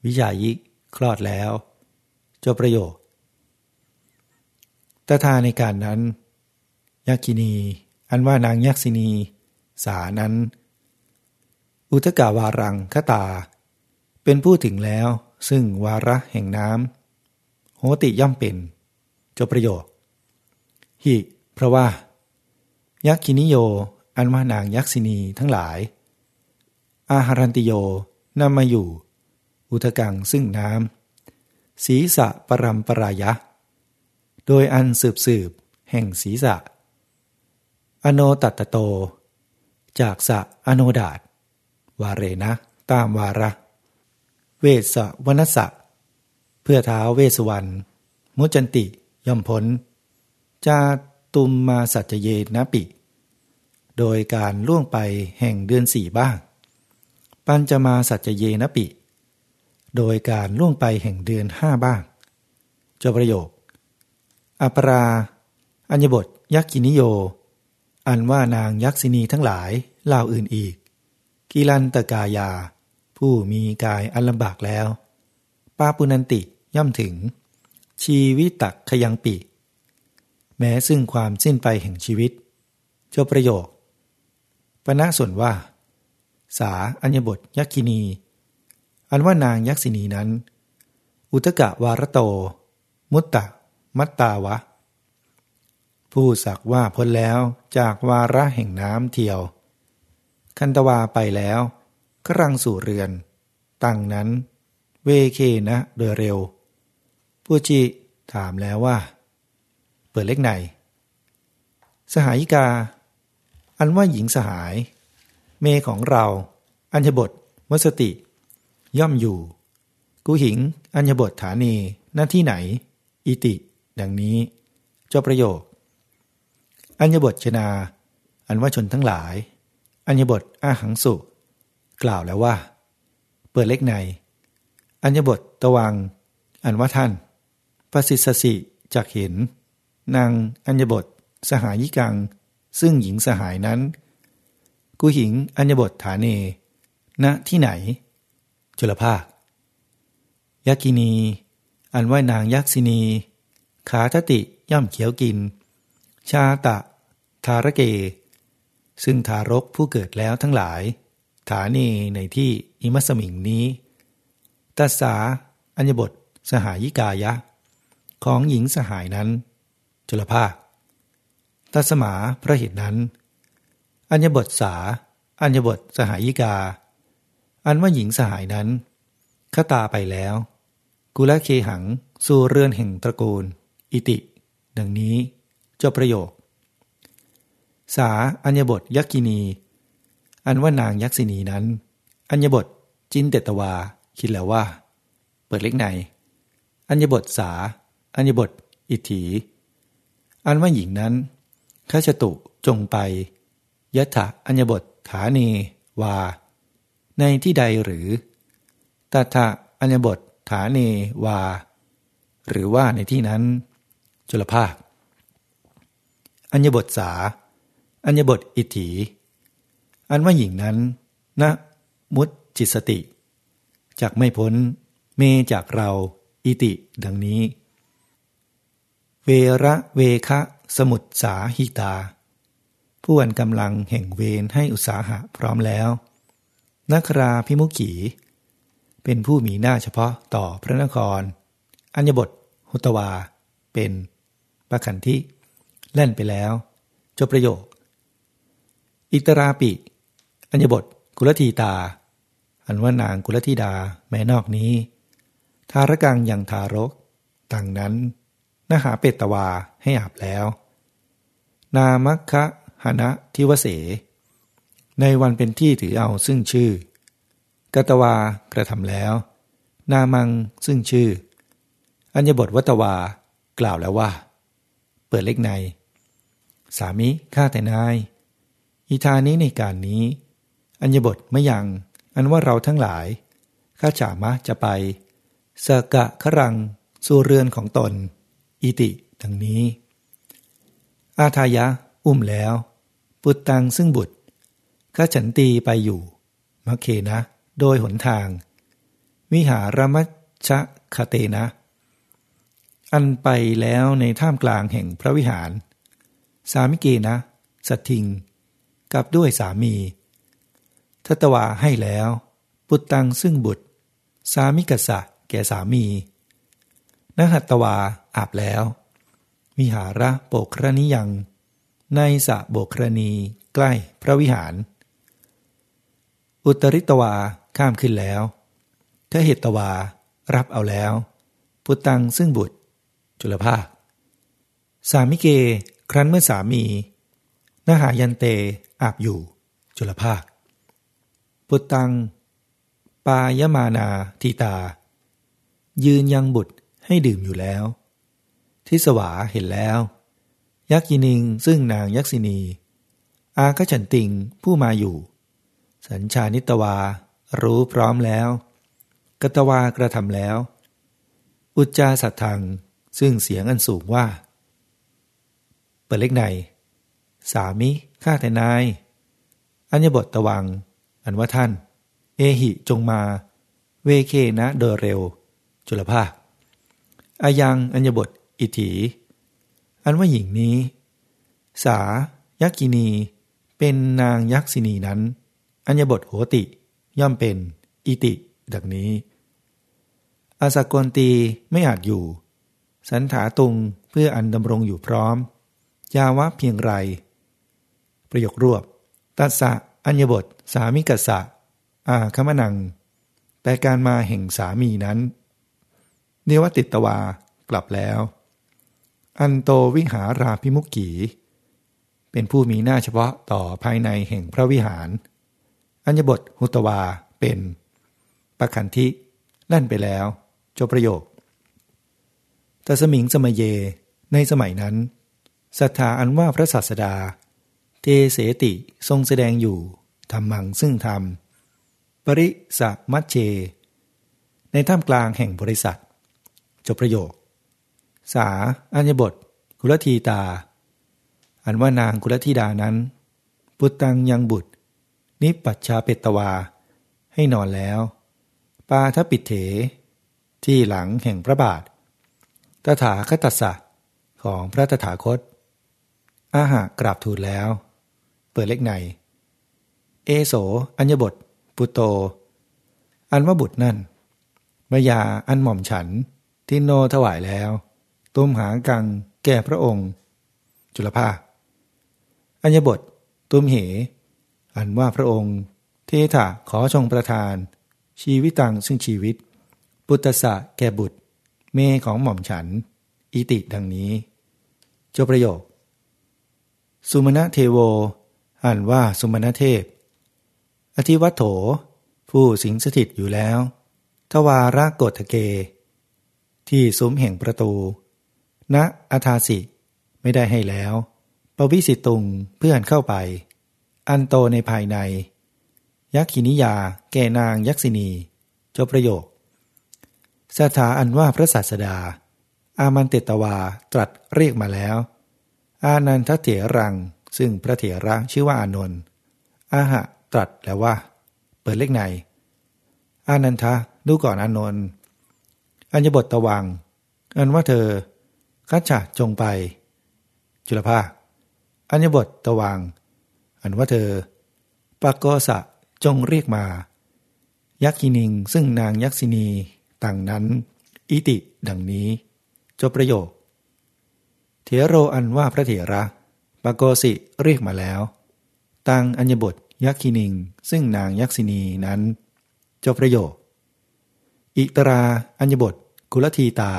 วิชายิคลอดแล้วจบประโยคตถาในการนั้น ยักษินี อันว่านางยักษินี สานั้น อุทกาวารังคตา เป็นผู้ถึงแล้วซึ่งวาระแห่งน้ำโหติย่อมเป็นจบประโยคหิเพราะว่า ยักษินิโย อันว่านางยักษินีทั้งหลาย อาหารันติโยนำมาอยู่ อุทกังซึ่งน้ำศีสะปรำปรายะ โดยอันสืบสืบแห่งศีสะอโนตัตโต จากสะอโนดาตวาเรนะ ตามวาระ เวสวนัสสะ เพื่อเท้าเวสวรรณมุจันติย่อมพ้นจาตุมมาสัจเยนปิ โดยการล่วงไปแห่งเดือนสี่บ้าง ปัญจมาสัจเยนปิ โดยการล่วงไปแห่งเดือนห้าบ้างจบประโยคอปรา อัญญบทยักษินิโย อันว่านางยักษินีทั้งหลายเล่าอื่นอีก กิลันตกายา ผู้มีกายอันลำบากแล้ว ปาปุนันติย่อมถึง ชีวิตักขยังปิ แม้ซึ่งความสิ้นไปแห่งชีวิตจบประโยคปณะส่วนว่า สาอัญบทยักษินี อันว่านางยักษินีนั้น อุตกะวารโต มุตตะ มัตตาวะ ผู้สักว่าพ้นแล้วจากวาระแห่งน้ำเที่ยว คันตวาไปแล้วกรังสู่เรือน ตั้งนั้น เวเคนะโดยเร็วผู้จิถามแล้วว่า เปิดเล็กไหน สหายิกา อันว่าหญิงสหาย เมของเรา อัญญบทวสติ ย่อมอยู่กุหิง อัญญบทฐานีหน้าที่ไหน อิติ ดังนี้จบประโยค อัญญบทชนา อันว่าชนทั้งหลาย อัญญบทอาหังสุ กล่าวแล้วว่า เปิดเล็กใน อัญญบทตะวัง อันว่าท่านประสิทธสิจากเห็น นางอัญญบทสหายิกัง ซึ่งหญิงสหายนั้น กุหิงอัญญบทฐานเน ณ ที่ไหน จุลภาค ยักษินี อันว่านางยักษินี ขาทติย่อมเขียวกิน ชาตะ ทารเก ซึ่งทารกผู้เกิดแล้วทั้งหลาย ฐานีในที่อิมัสมิงนี้ตัสสาอัญญบทสหายิกายะ ของหญิงสหายนั้น จุลภาคตัสมาพระเหตุนั้น อัญญบทสา อัญญบทสหายิกา อันว่าหญิงสหายนั้นขตาไปแล้ว กุลเคหัง สู่เรือนแห่งตระกูล อิติ ดังนี้จบประโยค สาอัญญบทยักกินี อันว่านางยักษินีนั้น อัญญบทจินเตตวา คิดแล้วว่า เปิดเล็กใน อัญญบทสา อัญญบทอิถี อันว่าหญิงนั้นข้าชตุจงไป ยะถะอัญญบทฐานีวา ในที่ใดหรือตัทะอัญญบทฐานีวา หรือว่าในที่นั้น จุลภาค อัญญบทสา อัญญบทอิถี อันว่าหญิงนั้นนะมุตจิตสติจากไม่พ้น เมจากเรา อิติ ดังนี้ เวระเวคะสมุทสาหิตา ผู้อันกำลังแห่งเวรให้อุตสาหะพร้อมแล้วนักราพิมุขี เป็นผู้มีหน้าเฉพาะต่อพระนคร อัญญบทหุตวา เป็นปะขันธิเล่นไปแล้วจบประโยค อิตราปิ อัญญบทกุลทีตา อันว่านางกุลธิดาแม้นอกนี้ ทารกังยังทารกต่างนั้นนหาเปตวาให้อาบแล้ว นามัคคะ หนะทิวเส ในวันเป็นที่ถือเอาซึ่งชื่อกตวากระทำแล้ว นามังซึ่งชื่อ อัญบทวัตวากล่าวแล้วว่า เปิดเล็กใน สามิข้าแต่นายอีทานี้ในการนี้ อัญบทไม่ยัง อันว่าเราทั้งหลาย ข้าฉามะจะไปสกะขรังสู่เรือนของตน อิติดังนี้ อาทายะ อุ้มแล้ว ปุตตังซึ่งบุตรข้าฉันตีไปอยู่มะเคนะ โดยหนทาง วิหารมัชะคเตนะ อันไปแล้วในท่ามกลางแห่งพระวิหาร สามิเกนะสัตทิง กับด้วยสามีทัตวาให้แล้ว ปุตตังซึ่งบุตร สามิกษะแก่สามีนหัตตวาอาบแล้ว วิหาระโปกรณิยัง ในสะโบกรณีใกล้พระวิหาร อุตริตวาข้ามขึ้นแล้วทเหตวารับเอาแล้ว พุตังซึ่งบุตร จุลภาค สามิเก ครั้นเมื่อสามีนหายันเตอาบอยู่ จุลภาคพุตัง ปายมานาทีตา ยืนยังบุตรให้ดื่มอยู่แล้ว ทิสวาเห็นแล้ว ยักษินิง ซึ่งนางยักษินี อากฉันติงผู้มาอยู่ สัญชานิตวา รู้พร้อมแล้ว กตวากระทำแล้ว อุจจาสัตทัง ซึ่งเสียงอันสูงว่า เปิดเล็กใน สามิ ข้าแต่นาย อัญบทตะวัง อันว่าท่าน เอหิจงมา เวเคนะโดยเร็ว จุลภาคอายังอัญญบทอิถี อันว่าหญิงนี้ สายักกินี เป็นนางยักษินีนั้น อัญญบทโหติ ย่อมเป็นอิติ ดังนี้ อาสกลตีไม่อาจอยู่ สันถาตุงเพื่ออันดำรงอยู่พร้อม ยาวะเพียงไร ประโยครวบ ตัสสะอัญญบท สามิกัสสะอาคมนัง แต่การมาแห่งสามีนั้น เนวติตวากลับแล้ว อันโตวิหาราพิมุกขี เป็นผู้มีหน้าเฉพาะต่อภายในแห่งพระวิหาร อัญญบทหุตวาเป็นปะขันธิลั่นไปแล้วจบประโยคแต่สมิงสมัยเยในสมัยนั้นศรัทธาอันว่าพระศาสดา เทเสติทรงแสดงอยู่ธรรมังซึ่งธรรม ปริสมัชเช ในท่ามกลางแห่งบริษัท จบประโยค สาอัญญบทกุลทีตา อันว่านางกุลธิดานั้น ปุตตังยังบุตร นิปัชชาเปตวา ให้นอนแล้ว ปาทปิดเถ ที่หลังแห่งพระบาท ตถาคตสะของพระตถาคต อาหากราบทูลแล้ว เปิดเล็กใน เอโสอัญญบท ปุโต อันว่าบุตรนั่นมายาอันหม่อมฉันที่โนถวายแล้ว ตุ้มหากัง แก่พระองค์ จุลภาอัญญบท ตุ้มเห อันว่าพระองค์ เทถะขอชงประทาน ชีวิตังซึ่งชีวิต ปุตตะแก่บุตร เมของหม่อมฉัน อิติดังนี้ จบประโยค สุมาณเทโวอ่านว่าสุมาณเทพ อธิวัตโถ ผู้สิงสถิตอยู่แล้ว ทวารากฏเก ที่ซุ้มแห่งประตู ณอาทาสิ ไม่ได้ให้แล้ว ปวิสิตุงเพื่อนเข้าไป อันโตในภายใน ยักขินิยา แก่นางยักษินีจบประโยค สถาอันว่าพระศาสดา อามันเตตวาตรัสเรียกมาแล้ว อานันทเถรัง ซึ่งพระเถระชื่อว่าอานนท์อาหะตรัสแล้วว่า เปิดเลขใน อานันทะดูก่อนอานนท์อัญญบทตะวัง อันว่าเธอ คัจฉะจงไป จุลภาอัญญบทตะวัง อันว่าเธอปากโกสะจงเรียกมา ยักษินิง ซึ่งนางยักษินีต่างนั้น อิติดังนี้ จบประโยค เถโรอันว่าพระเถระปโกสิเรียกมาแล้วตังอัญญบทยักษินิง ซึ่งนางยักษินีนั้น จบประโยค อิตราอัญญบทกุลทีตา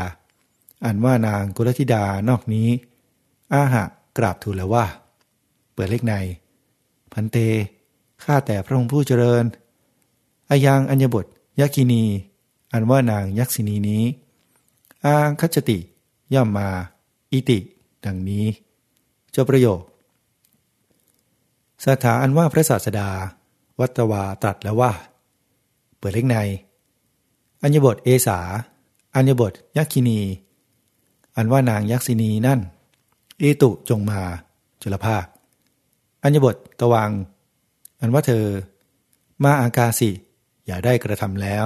อันว่านางกุลธิดานอกนี้ อาหะกราบทูลแล้วว่า เปิดเลขใน พันเต ข้าแต่พระองค์ผู้เจริญ อายังอัญญบทยักษินี อันว่านางยักษินีนี้ อาคัจติ ย่อมมา อิติ ดังนี้จบประโยค สถาอันว่าพระศาสดา วัตวาตรัสแล้วว่า เปิดเล็กใน อัญญบทเอสา อัญญบทยักษินี อันว่านางยักษินีนั่นเอตุจงมาจุลภาค อัญญบทตวัง อันว่าเธอ มาอากาสิ อย่าได้กระทำแล้ว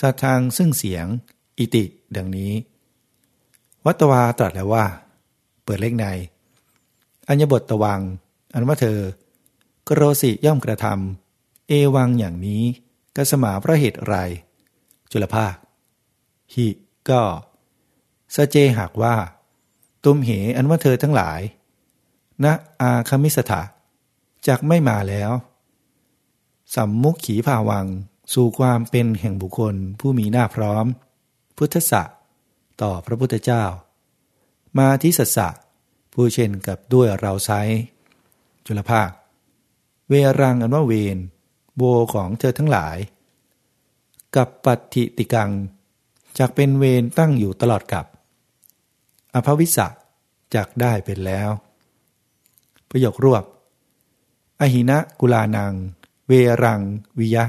สัทางซึ่งเสียง อิติ ดังนี้ วัตวาตรัสแล้วว่า เปิดเลขใน อัญญบทตวัง อันว่าเธอกโรสิย่อมกระทำเอวังอย่างนี้กสมาพระเหตุไร จุลภาค หิก็ สเจหากว่า ตุมเหอันว่าเธอทั้งหลายณอาคมิสถะจากไม่มาแล้วสัมมุขขีภาวัง สู่ความเป็นแห่งบุคคลผู้มีหน้าพร้อม พุทธะต่อพระพุทธเจ้า มาทิสัสะผู้เช่นกับด้วยเราไซจุลภาค เวรังอันว่าเวนโบของเธอทั้งหลาย กับปัติติกังจากเป็นเวนตั้งอยู่ตลอดกับ อภวิสะจากได้เป็นแล้ว ประโยครวบ อหินะกุลานัง เวรัง วิยะ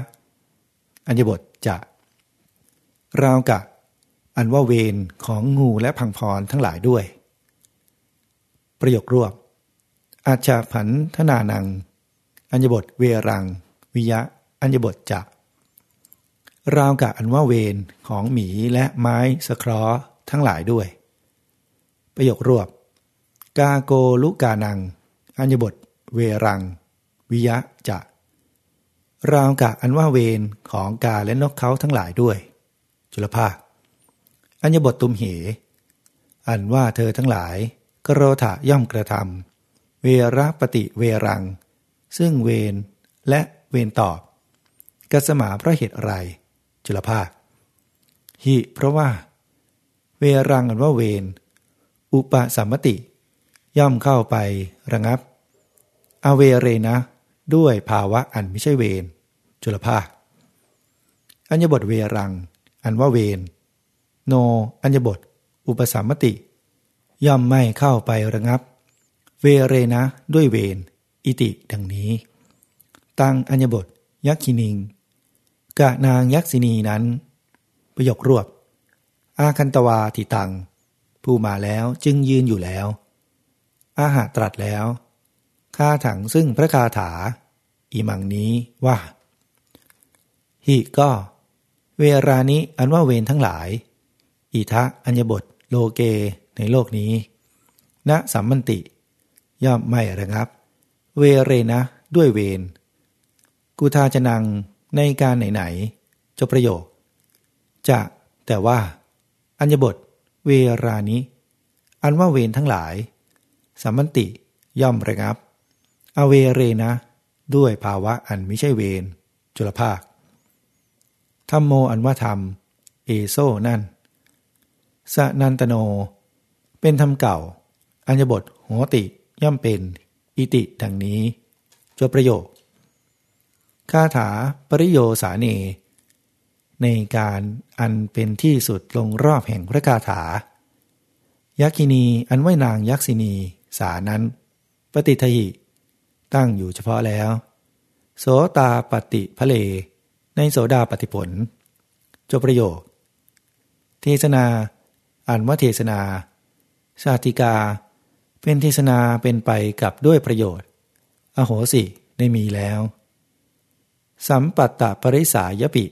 อัญญบทจะราวกะ อันว่าเวรของงูและพังพรทั้งหลายด้วย ประโยครวบ อาชาผันทนานัง อัญญบทเวรัง วิยะ อัญญบทจะราวกะอันว่าเวรของหมีและไม้สคราะห์ทั้งหลายด้วย ประโยครวบ กาโกลุกานัง อัญบท เวรัง วิยะจะราวกะอันว่าเวรของกาและนกเขาทั้งหลายด้วย จุลภาค อัญบทตุมเห อันว่าเธอทั้งหลายกโรธะย่อมกระทำเวรปฏิเวรัง ซึ่งเวนและเวนตอบกสมาเพราะเหตุอะไร จุลภาคหิเพราะว่า เวรังอันว่าเวน อุปสัมมติ ย่อมเข้าไประงับ อเวเรนะ ด้วยภาวะอันไม่ใช่เวรจุลภาค อัญญบทเวรัง อันว่าเวรโน อัญญบท อุปสามติ ย่อมไม่เข้าไประงับ เวเรนะด้วยเวรอิติดังนี้ ตังอัญญบท ยักษินิงกะนางยักษินีนั้น ประโยครวบ อาคันตวาทิตัง ผู้มาแล้วจึงยืนอยู่แล้ว อาหาตรัสแล้ว คาถังซึ่งพระคาถาอีมังนี้ว่า หิก็ เวรานิอันว่าเวนทั้งหลาย อิทะอัญญบทโลเกในโลกนี้ ณสัมมันติ ย่อมไม่ระงับ เวเรนะด้วยเวนกุทาจนังในการไหนๆจบประโยค จะแต่ว่า อัญญบท เวรานิ อันว่าเวนทั้งหลาย สัมมันติย่อมระงับ อเวเรนะ ด้วยภาวะอันไม่ใช่เวนจุลภาคธรรมโมอันว่าธรรม เอโซนั่น สนันตโน เป็นธรรมเก่า อัญญบทโหติย่อมเป็น อิติดังนี้จบประโยคคาถาปริโยสาเน ในการอันเป็นที่สุดลงรอบแห่งพระคาถา ยักษินีอันว่านางยักษินีสานั้น ปฏิทหิ ตั้งอยู่เฉพาะแล้ว โสตาปฏิพะเล ในโสดาปฏิผล จบประโยค เทศนา อันว่าเทศนา ชาติกา เป็นเทศนาเป็นไปกับด้วยประโยชน์ อโหสิได้มีแล้ว สัมปัตตปริสายปิ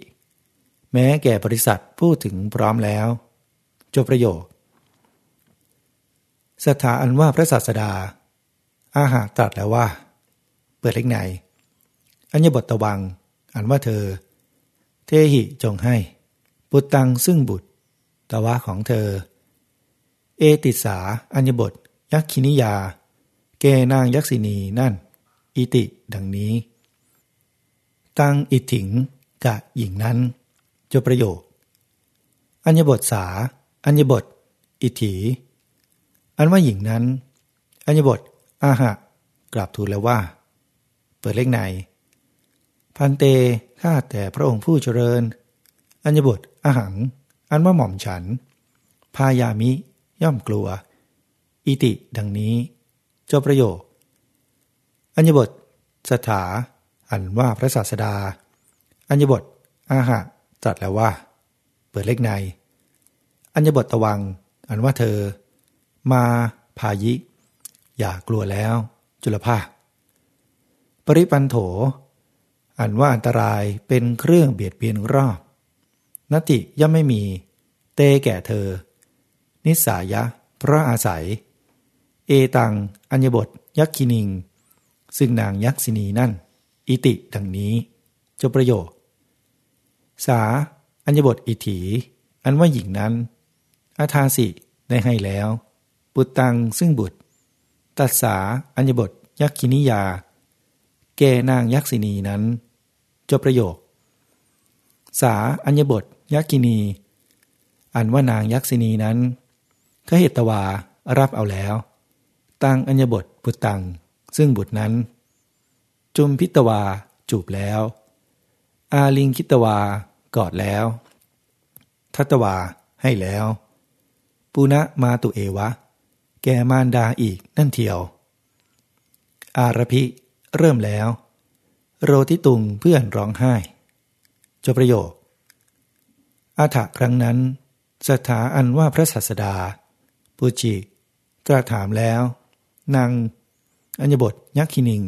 แม้แก่บริษัทพูดถึงพร้อมแล้ว จบประโยค สถาอันว่าพระศาสดา อาหาตรัสแล้วว่า เปิดเล็กไหนอัญญบทตวัง อันว่าเธอ เทหิจงให้ บุตตังซึ่งบุตรตวะของเธอ เอติสา อัญญบท ยักษินิยาเกนางยักษินีนั่น อิติดังนี้ ตังอิถิงกะหญิงนั้น จบประโยค อัญญบทสา อัญญบท อิถีอันว่าหญิงนั้น อัญญบท อาหะ กราบทูลแล้วว่า เปิดเลขไหนพันเต ข้าแต่พระองค์ผู้เจริญ อัญญบท อาหัง อันว่าหม่อมฉัน พายามิ ย่อมกลัว อิติ ดังนี้ จบประโยค อัญญบทสถา อันว่าพระศาสดา อัญญบท อาหะ ตรัสแล้วว่า เปิดเล็กใน อัญญบทตะวัง อันว่าเธอ มาพายิ อย่ากลัวแล้ว จุลภาคปริปันโถ อันว่าอันตรายเป็นเครื่องเบียดเบียนรอบนติย่อมไม่มี เตแก่เธอ นิสายะ เพราะอาศัย เอตัง อัญญบท ยักษินิง ซึ่งนางยักษินีนั่น อิติดังนี้จบประโยค สา อัญญบทอิถี อันว่าหญิงนั้น อาทาสิได้ให้แล้ว ปุตตังซึ่งบุตร ตัดสา อัญญบทยักษินิยา แกนางยักษินีนั้นจบประโยค สา อัญญบทยักษินี อันว่านางยักษินีนั้นขเหตวารับเอาแล้ว ตังอัญญบทปุตตัง ซึ่งบุตรนั้น จุมพิตวาจูบแล้ว อาลิงคิตวา กอดแล้ว ทัตวาให้แล้ว ปุณะมาตุเอวะ แกมารดาอีกนั่นเทียว อารพิเริ่มแล้ว โรทิตุงเพื่อนร้องไห้ จบประโยค อาถะครั้งนั้น สถาอันว่าพระสัสดา ปุจิกระถามแล้ว นางอัญญบทยักษินิง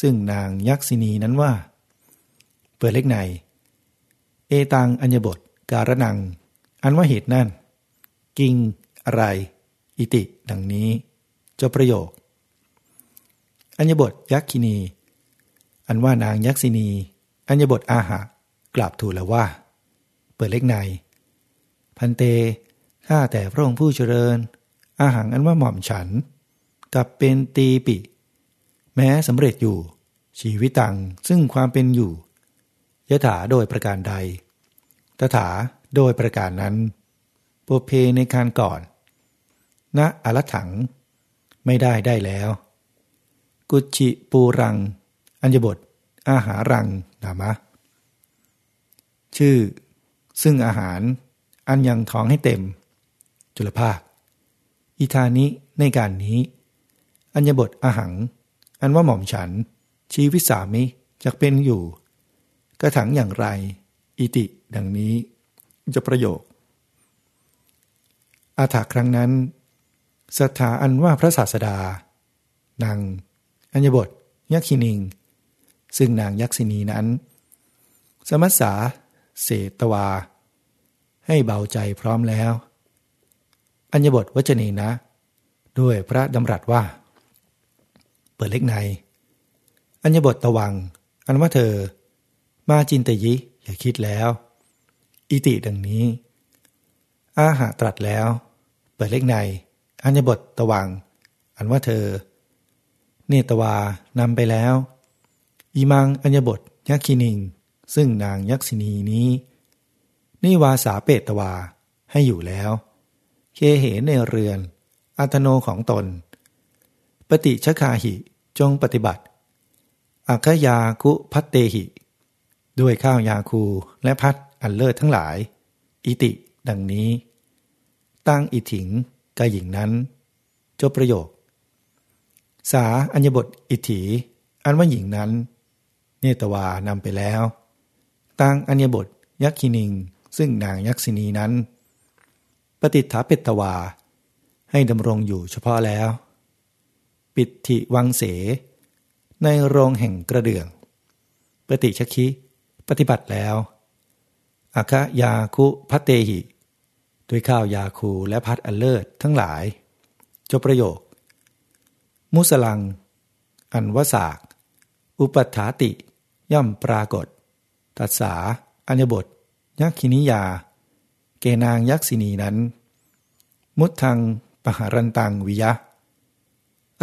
ซึ่งนางยักษินีนั้นว่า เปิดเล็กใน เอตังอัญญบทการนัง อันว่าเหตุนั่น กิงอะไร อิติ ดังนี้จบประโยค อัญญบทยักษินี อันว่านางยักษินี อัญญบทอาหะกราบทูลแล้วว่า เปิดเล็กใน พันเตข้าแต่พระองค์ผู้เจริญ อาหารอันว่าหม่อมฉัน กับเป็นตีปิ แม้สำเร็จอยู่ ชีวิตังซึ่งความเป็นอยู่ ยถาโดยประการใด ตถาโดยประการนั้นปุเพในการก่อนณอรถัง ไม่ได้ได้แล้ว กุชิปูรัง อัญญบท อาหารังนามะ ชื่อ ซึ่งอาหารอันยังท้องให้เต็ม จุลภาค อิทานิในการนี้ อัญญบทอาหัง อันว่าหม่อมฉัน ชีวิสามิจะเป็นอยู่ กระถังอย่างไร อิติ ดังนี้ จะประโยค อาถาครั้งนั้นศรัทธาอันว่าพระศาสดา นางอัญญบท ยักษินิง ซึ่งนางยักษินีนั้น สมัสสาเสตวา ให้เบาใจพร้อมแล้ว อัญญบทวจนีนะ ด้วยพระดำรัสว่า เปิดเล็กใน อัญญบทตวัง อันว่าเธอ มาจินตยิอย่าคิดแล้ว อิติดังนี้ อาหาตรัสแล้ว เปิดเล็กใน อัญบทตวัง อันว่าเธอ เนตวานำไปแล้ว อีมังอัญบทยักษินิง ซึ่งนางยักษินีนี้นิวาสาเปตวาให้อยู่แล้ว เคเหในเรือน อัตโนของตน ปฏิชคาหิจงปฏิบัติอัคยาคุพัตเตหิ ด้วยข้าวยาคู และพัดอันเลิศทั้งหลาย อิติ ดังนี้ ตั้งอิถิงกายหญิงนั้น จบประโยค สาอัญญบทอิถีอันว่าหญิงนั้น เนตวานำไปแล้ว ตั้งอัญญบทยักษินิง ซึ่งนางยักษินีนั้น ปฏิฐาเปตวา ให้ดำรงอยู่เฉพาะแล้ว ปิติวังเส ในโรงแห่งกระเดื่อง ปฏิชคิ ปฏิบัติแล้วอาคยาคุพัตเตหิ ด้วยข้าวยาคูและพัดอันเลิศทั้งหลาย จบประโยค มุสลัง อันวสาก อุปัฏฐาติ ย่อมปรากฏ ตัสสา อัญบท ยักษินิยา เกนางยักษินีนั้น มุตทังปหารันตังวิยะ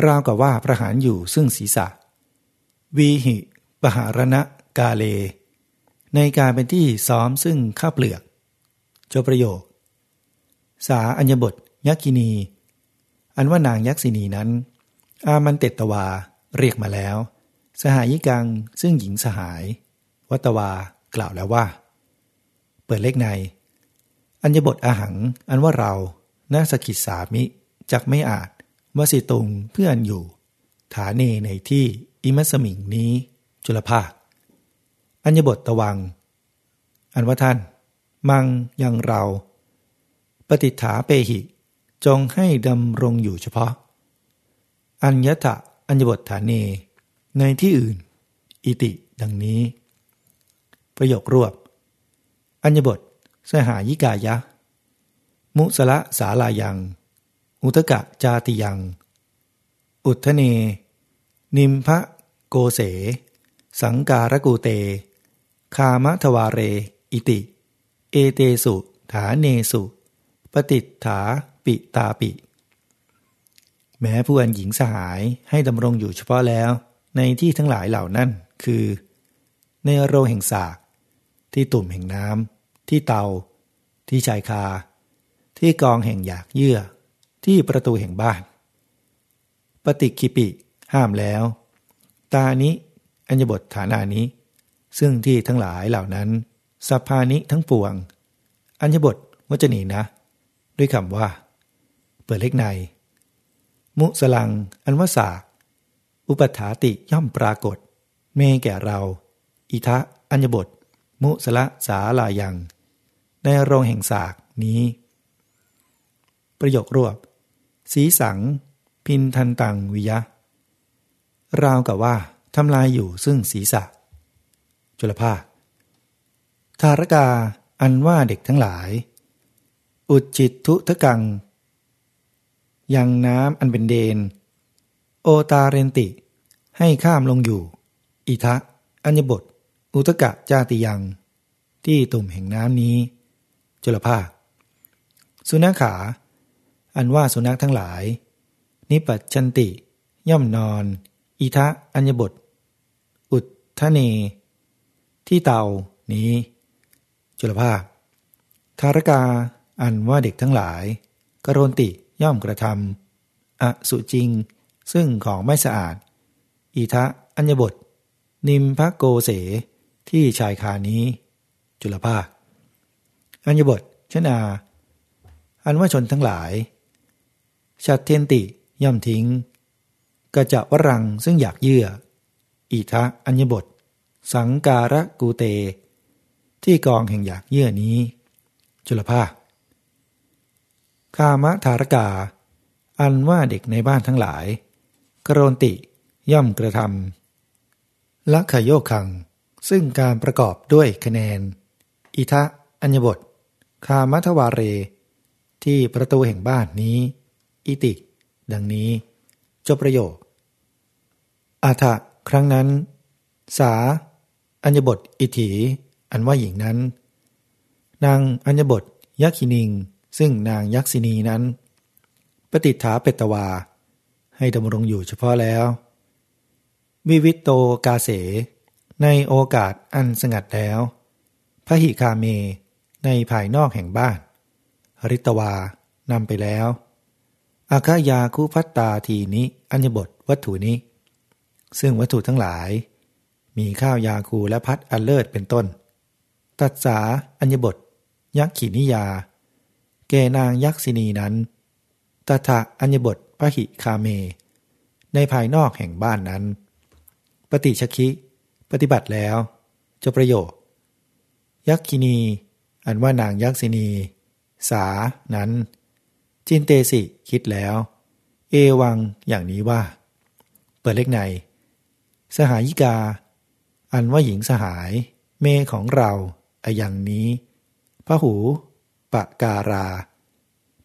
ราวกับว่าประหารอยู่ซึ่งศีรษะ วีหิปหารณะกาเล ในการเป็นที่ซ้อมซึ่งข้าเปลือก จบประโยค สาอัญญบท ยักษินี อันว่านางยักษินีนั้น อามันเตตวาเรียกมาแล้ว สหายิกังซึ่งหญิงสหาย วัตวากล่าวแล้วว่า เปิดเลขใน อัญญบทอาหัง อันว่าเรานาสกิสามิจักไม่อาจวสิตุงเพื่อนอยู่ ฐานเนในที่อิมัสมิงนี้ จุลภาค อัญบทตะวัง อันว่าท่าน มังยังเรา ปฏิฐาเปหิ จงให้ดำรงอยู่เฉพาะ อัญญตะอัญญบทฐานเน ในที่อื่น อิติดังนี้ ประโยครวบ อัญญบทสหายิกายะ มุสละสาลายัง อุตกะจาติยัง อุทเน นิมพะโกเส สังการกูเต คามทวาเร อิติ เอเตสุฐานเนสุ ปฏิฐาปิตาปิ แม้ผู้อันหญิงสหายให้ดำรงอยู่เฉพาะแล้ว ในที่ทั้งหลายเหล่านั้นคือ ในโรแห่งสากที่ตุ่มแห่งน้ำที่เตา ที่ชายคา ที่กองแห่งหยากเยื่อ ที่ประตูแห่งบ้าน ปฏิคิปิ ห้ามแล้ว ตานิอัญญบทฐานานี้ ซึ่งที่ทั้งหลายเหล่านั้นสัพพานิทั้งปวง อัญญบทวจนีนะ ด้วยคำว่า เปิดเล็กใน มุสลัง อันว่าสาอุปถาติย่อมปรากฏ เมแก่เรา อิทะอัญญบท มุสละสาลายัง ในโรงแห่งสากนี้ ประโยครวบ สีสัง พินทันตังวิยะ ราวกับว่าทำลายอยู่ซึ่งศีรษะ จุลภาคทารกาอันว่าเด็กทั้งหลาย อุจิตทุทกัง ยังน้ำอันเป็นเดน โอตาเรนติ ให้ข้ามลงอยู่ อิทะ อัญญบท อุตกะจาติยัง ที่ตุ่มแห่งน้ำนี้ จุลภาค สุนัขขา อันว่าสุนัขทั้งหลาย นิปัจชันติ ย่อมนอน อิทะ อัญญบท อุทธเน ที่เตานี้ จุลภาคทารกาอันว่าเด็กทั้งหลาย กรนติย่อมกระทำอสุจริง ซึ่งของไม่สะอาด อิทะอัญญบท นิมพะโกเส ที่ชายคานี้ จุลภาค อัญญบทชนา อันว่าชนทั้งหลาย ชัดเทนติย่อมทิ้งกระจะวรังซึ่งอยากเยื่อ อิทะอัญญบท สังการะกูเต ที่กองแห่งอยากเยื่อนี้ จุลภาคคามะธารกา อันว่าเด็กในบ้านทั้งหลาย กรนติย่อมกระทำละขโยคัง ซึ่งการประกอบด้วยคะแนน อิทะอัญญบท คามัทวาเร ที่ประตูแห่งบ้านนี้ อิติ ดังนี้ จบประโยคอาทะครั้งนั้น สา อัญบทอิถีอันว่าหญิงนั้น นางอัญบทยักษินิง ซึ่งนางยักษินีนั้น ปฏิฐาเปตวา ให้ดำรงอยู่เฉพาะแล้ว วิวิตโตกาเส ในโอกาสอันสงัดแล้ว พระหิคาเม ในภายนอกแห่งบ้านริตวานำไปแล้วอาคายาคุพัตตาทีนิอัญญบทวัตถุนี้ ซึ่งวัตถุทั้งหลาย มีข้าวยาคูและพัดอันเลิศเป็นต้น ตัดสาอัญญบท ยักขินิยา เกนางยักษินีนั้นตถะอัญญบทพระหิคาเม ในภายนอกแห่งบ้านนั้น ปฏิชคิ ปฏิบัติแล้วจะประโยชน์ยักษินี อันว่านางยักษินี สานั้น จินเตสิคิดแล้ว เอวังอย่างนี้ว่า เปิดเล็กใน สหายิกา อันว่าหญิงสหาย เมของเราอาอย่างนี้พระหูปะการา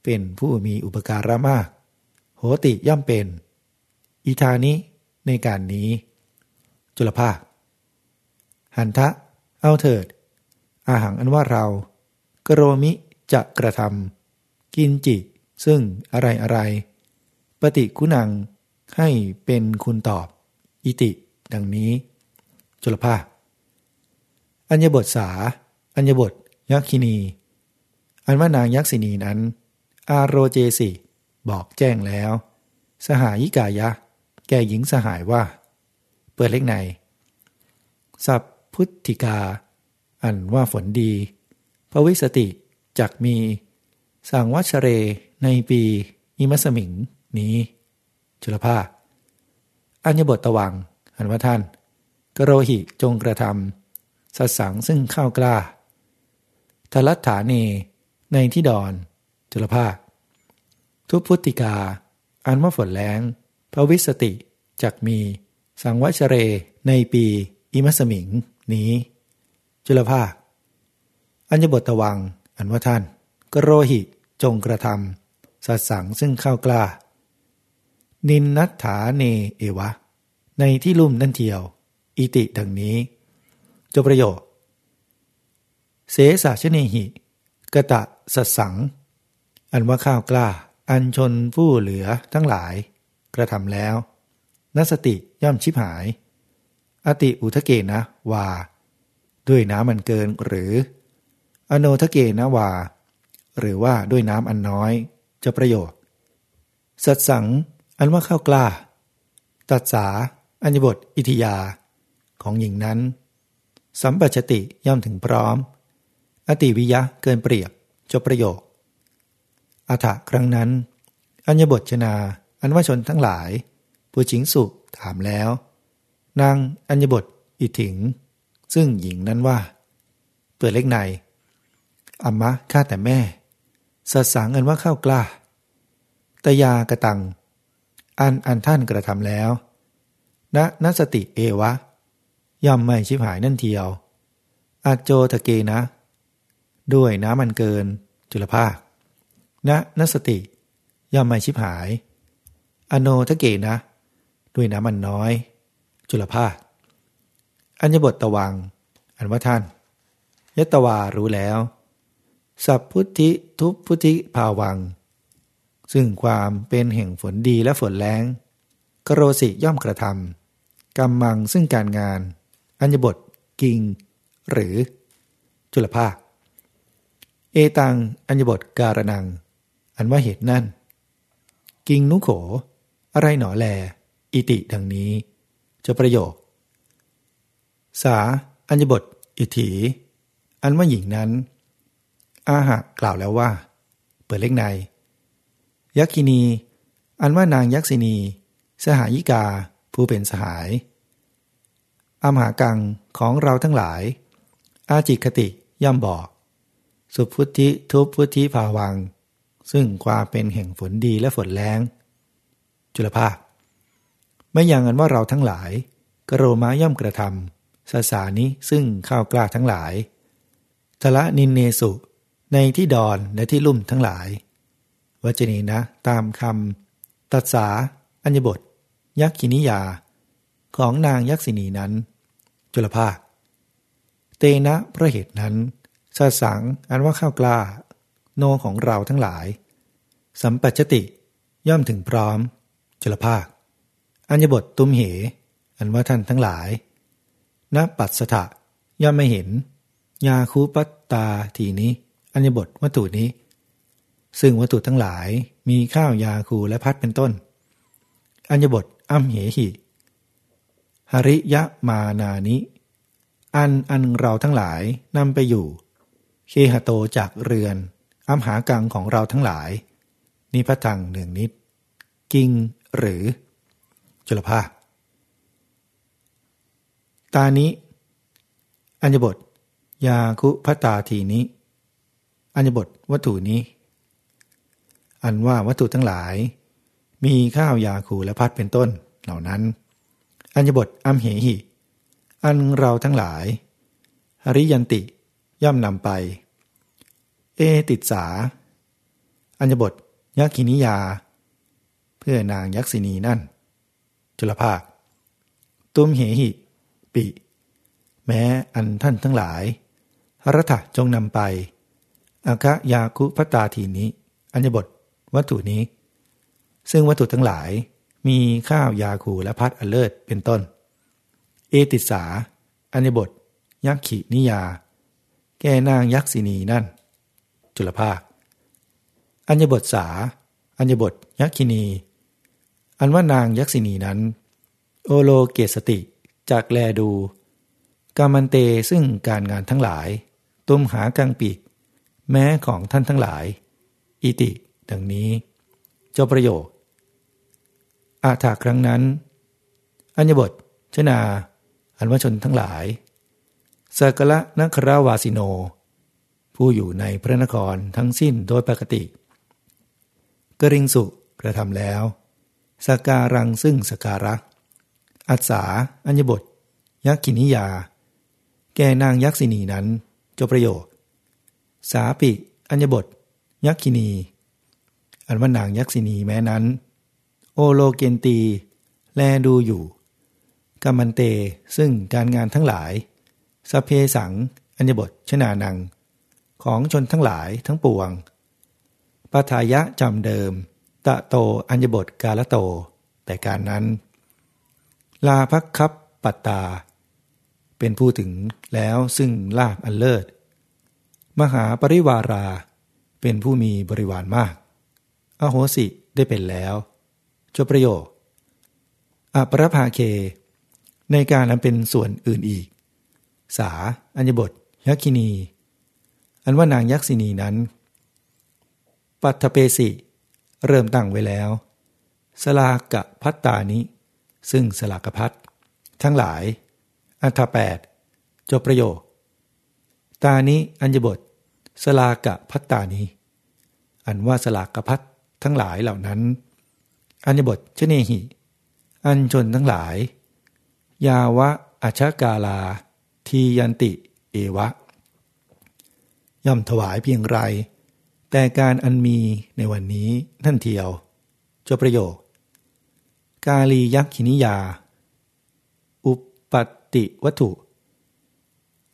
เป็นผู้มีอุปการะมาก โหติย่อมเป็น อิธานิในการนี้ จุลภาค หันทะ เอาเถิด อาหังอันว่าเรา กโรมิจะกระทำกินจิ ซึ่งอะไรอะไร ปฏิคุณังให้เป็นคุณตอบ อิติ ดังนี้ จุลภาค อัญญบทสา อัญญบท ยักษินี อันว่านางยักษินีนั้น อาโรเจสิ บอกแจ้งแล้ว สหายิกายะ แก่หญิงสหายว่า เปิดเล็กใน สัพพุทธิกา อันว่าฝนดี พระวิสติจักมีสังวัชเรในปีอิมัสมิงนี้ จุลภาคอัญญบทตวังอันว่าท่าน กโรหิจงกระทำสัสังซึ่งข้าวกล้าทลัตฐาเนในที่ดอนจุลภาค ทุพพุติกา อันว่าฝนแรงพระวิสติจักมี สังวัชเรในปีอิมัสมิง นี้ จุลภาค อัญบทตวัง อันว่าท่านกโรหิจงกระทำสัสังซึ่งข้าวกล้า นินนัตถาเนเอวะ ในที่ลุ่มนั่นเทียว อิติดังนี้ จบประโยค เสสาชเนหิ กะตะสัสัง อันว่าข้าวกล้า อันชนผู้เหลือทั้งหลาย กระทำแล้วนัสติย่อมชิบหาย อติอุทะเกนะวา ด้วยน้ำมันเกินหรือ อโนทะเกนะวา หรือว่าด้วยน้ำอันน้อย จะประโยชน์ สัตสัง อันว่าข้าวกล้า ตัดสา อัญญบท อิทิยา ของหญิงนั้น สัมปชติย่อมถึงพร้อม อติวิยะเกินเปรียบ จบประโยคอัฐครั้งนั้น อัญญบทชนา อันว่าชนทั้งหลาย ผู้ชิงสุถามแล้ว นางอัญญบทอิถิง ซึ่งหญิงนั้นว่า เปิดเล็กในอัมมะข้าแต่แม่สัสังอันว่าข้าวกล้าตยากระตัง อันอันท่านกระทำแล้วณนสติเอวะ ย่อมไม่ชิบหายนั่นเทียวอาโจทะเกนะ ด้วยน้ำมันเกินจุลภาคณนัสติ ย่อมไม่ชิบหาย อโนทะเกนะ ด้วยน้ำมันน้อย จุลภาคอัญญบทตวัง อันว่าท่าน ยตวารู้แล้ว สัพพุทธิทุพุทธิภาวัง ซึ่งความเป็นแห่งฝนดีและฝนแรงกโรสิย่อมกระทำกรรมังซึ่งการงาน อัญญบทกิง หรือ จุลภาค เอตังอัญญบทการนัง อันว่าเหตุนั่น กิงนุโข อะไรหนอแล อิติดังนี้จะประโยค สา อัญญบท อิถี อันว่าหญิงนั้น อาหะกล่าวแล้วว่า เปิดเล็กใน ยักษินี อันว่านางยักษินี สหายิกา ผู้เป็นสหาย อมหากังของเราทั้งหลาย อาจิคติย่อมบอก สุพุทธิทุพุทธิภาวัง ซึ่งความเป็นแห่งฝนดีและฝนแรงจุลภาคไม่อย่างนั้นว่าเราทั้งหลาย กโรมาย่อมกระทำสสานิซึ่งข้าวกล้าทั้งหลายทละนินเนสุในที่ดอนและที่ลุ่มทั้งหลาย วจนีนะ ตามคำตัดสา อัญญบท ยักษินิยา ของนางยักษินีนั้น จุลภาค เตนะพระเหตุนั้นสสังอันว่าข้าวกล้า โนของเราทั้งหลาย สัมปัจติย่อมถึงพร้อม จุลภาค อัญญบทตุมเห อันว่าท่านทั้งหลายณปัสสถะย่อมไม่เห็น ยาคูปัตตาทีนี้ อัญญบทวัตถุนี้ ซึ่งวัตถุทั้งหลายมีข้าวยาคูและพัดเป็นต้น อัญญบทอัมเหหิ หริยะมานานิ อันอันเราทั้งหลายนำไปอยู่เคหโตจากเรือนอัมหากังของเราทั้งหลาย นิพทังหนึ่งนิด กิงหรือ จุลภาค ตานิ อัญญบท ยาคุพตาทีนี้ อัญญบทวัตถุนี้ อันว่าวัตถุทั้งหลาย มีข้าวยาคูและพัดเป็นต้นเหล่านั้น อัญญบทอัมเหหิ อันเราทั้งหลาย อริยันติย่อมนำไป เอติดสา อัญญบทยักขินิยา เพื่อนางยักษินีนั่น จุลภาค ตุมเหหิ ปิ แม้อันท่านทั้งหลาย รัฐจงนำไปอาคะยาคุพตาทีนี้ อัญญบทวัตถุนี้ ซึ่งวัตถุทั้งหลาย มีข้าวยาคูและพัดอเลิศเป็นต้น เอติสาอัญบท ยักขินิยา แก่นางยักษินีนั่น จุลภาค อัญญบทสา อัญญบทยักขินี อันว่านางยักษินีนั้น โอโลเกสติจากแลดู กามันเตซึ่งการงานทั้งหลาย ตุ้มหากังปีแม้ของท่านทั้งหลาย อิติ ดังนี้ เจ้าประโยค อาถาครั้งนั้น อัญบทชนา อันวชนทั้งหลายสักละนัคราวาสิโน ผู้อยู่ในพระนครทั้งสิ้นโดยปกติ กริงสุกระทำแล้วสการังซึ่งสการะ อัศาอัญบท ยักขินิยา แก่นางยักษินีนั้นจบประโยค สาปิ อัญบท ยักขินี อันว่านางยักษินีแม้นั้น โอโลเกนตี แลดูอยู่กามันเต ซึ่งการงานทั้งหลายสเพสัง อัญบทชนานัง ของชนทั้งหลายทั้งปวงปทายะจำเดิม ตะโตอัญบทกาลโต แต่การนั้น ลาพักคับปัตตา เป็นผู้ถึงแล้วซึ่งลาบอันเลิศ มหาปริวารา เป็นผู้มีบริวารมาก อโหสิได้เป็นแล้ว จบประโยค อปรภาเค ในการนั้นเป็นส่วนอื่นอีก สา อัญบท ยักษินี อันว่านางยักษินีนั้น ปัทเปสิ เริ่มตั้งไว้แล้ว สลากะพัตตานิ ซึ่งสลากพัดทั้งหลาย อันธแปดจบประโยค ตานิอัญญบท สลากะพัตตานิ อันว่าสลากพัดทั้งหลายเหล่านั้น อัญญบทชเนหิ อัญชนทั้งหลาย ยาวะอัชกาลา ทียันติ เอวะ ย่อมถวายเพียงไร แต่การอันมีในวันนี้ท่านเทียวจบประโยค กาลียักขินิยา อุปติวัตถุ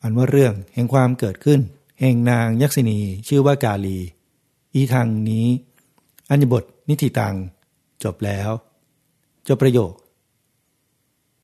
อันว่าเรื่องแห่งความเกิดขึ้น แห่งนางยักษินีชื่อว่ากาลี อีทางนี้ อัญญบทนิติตัง จบแล้ว จบประโยค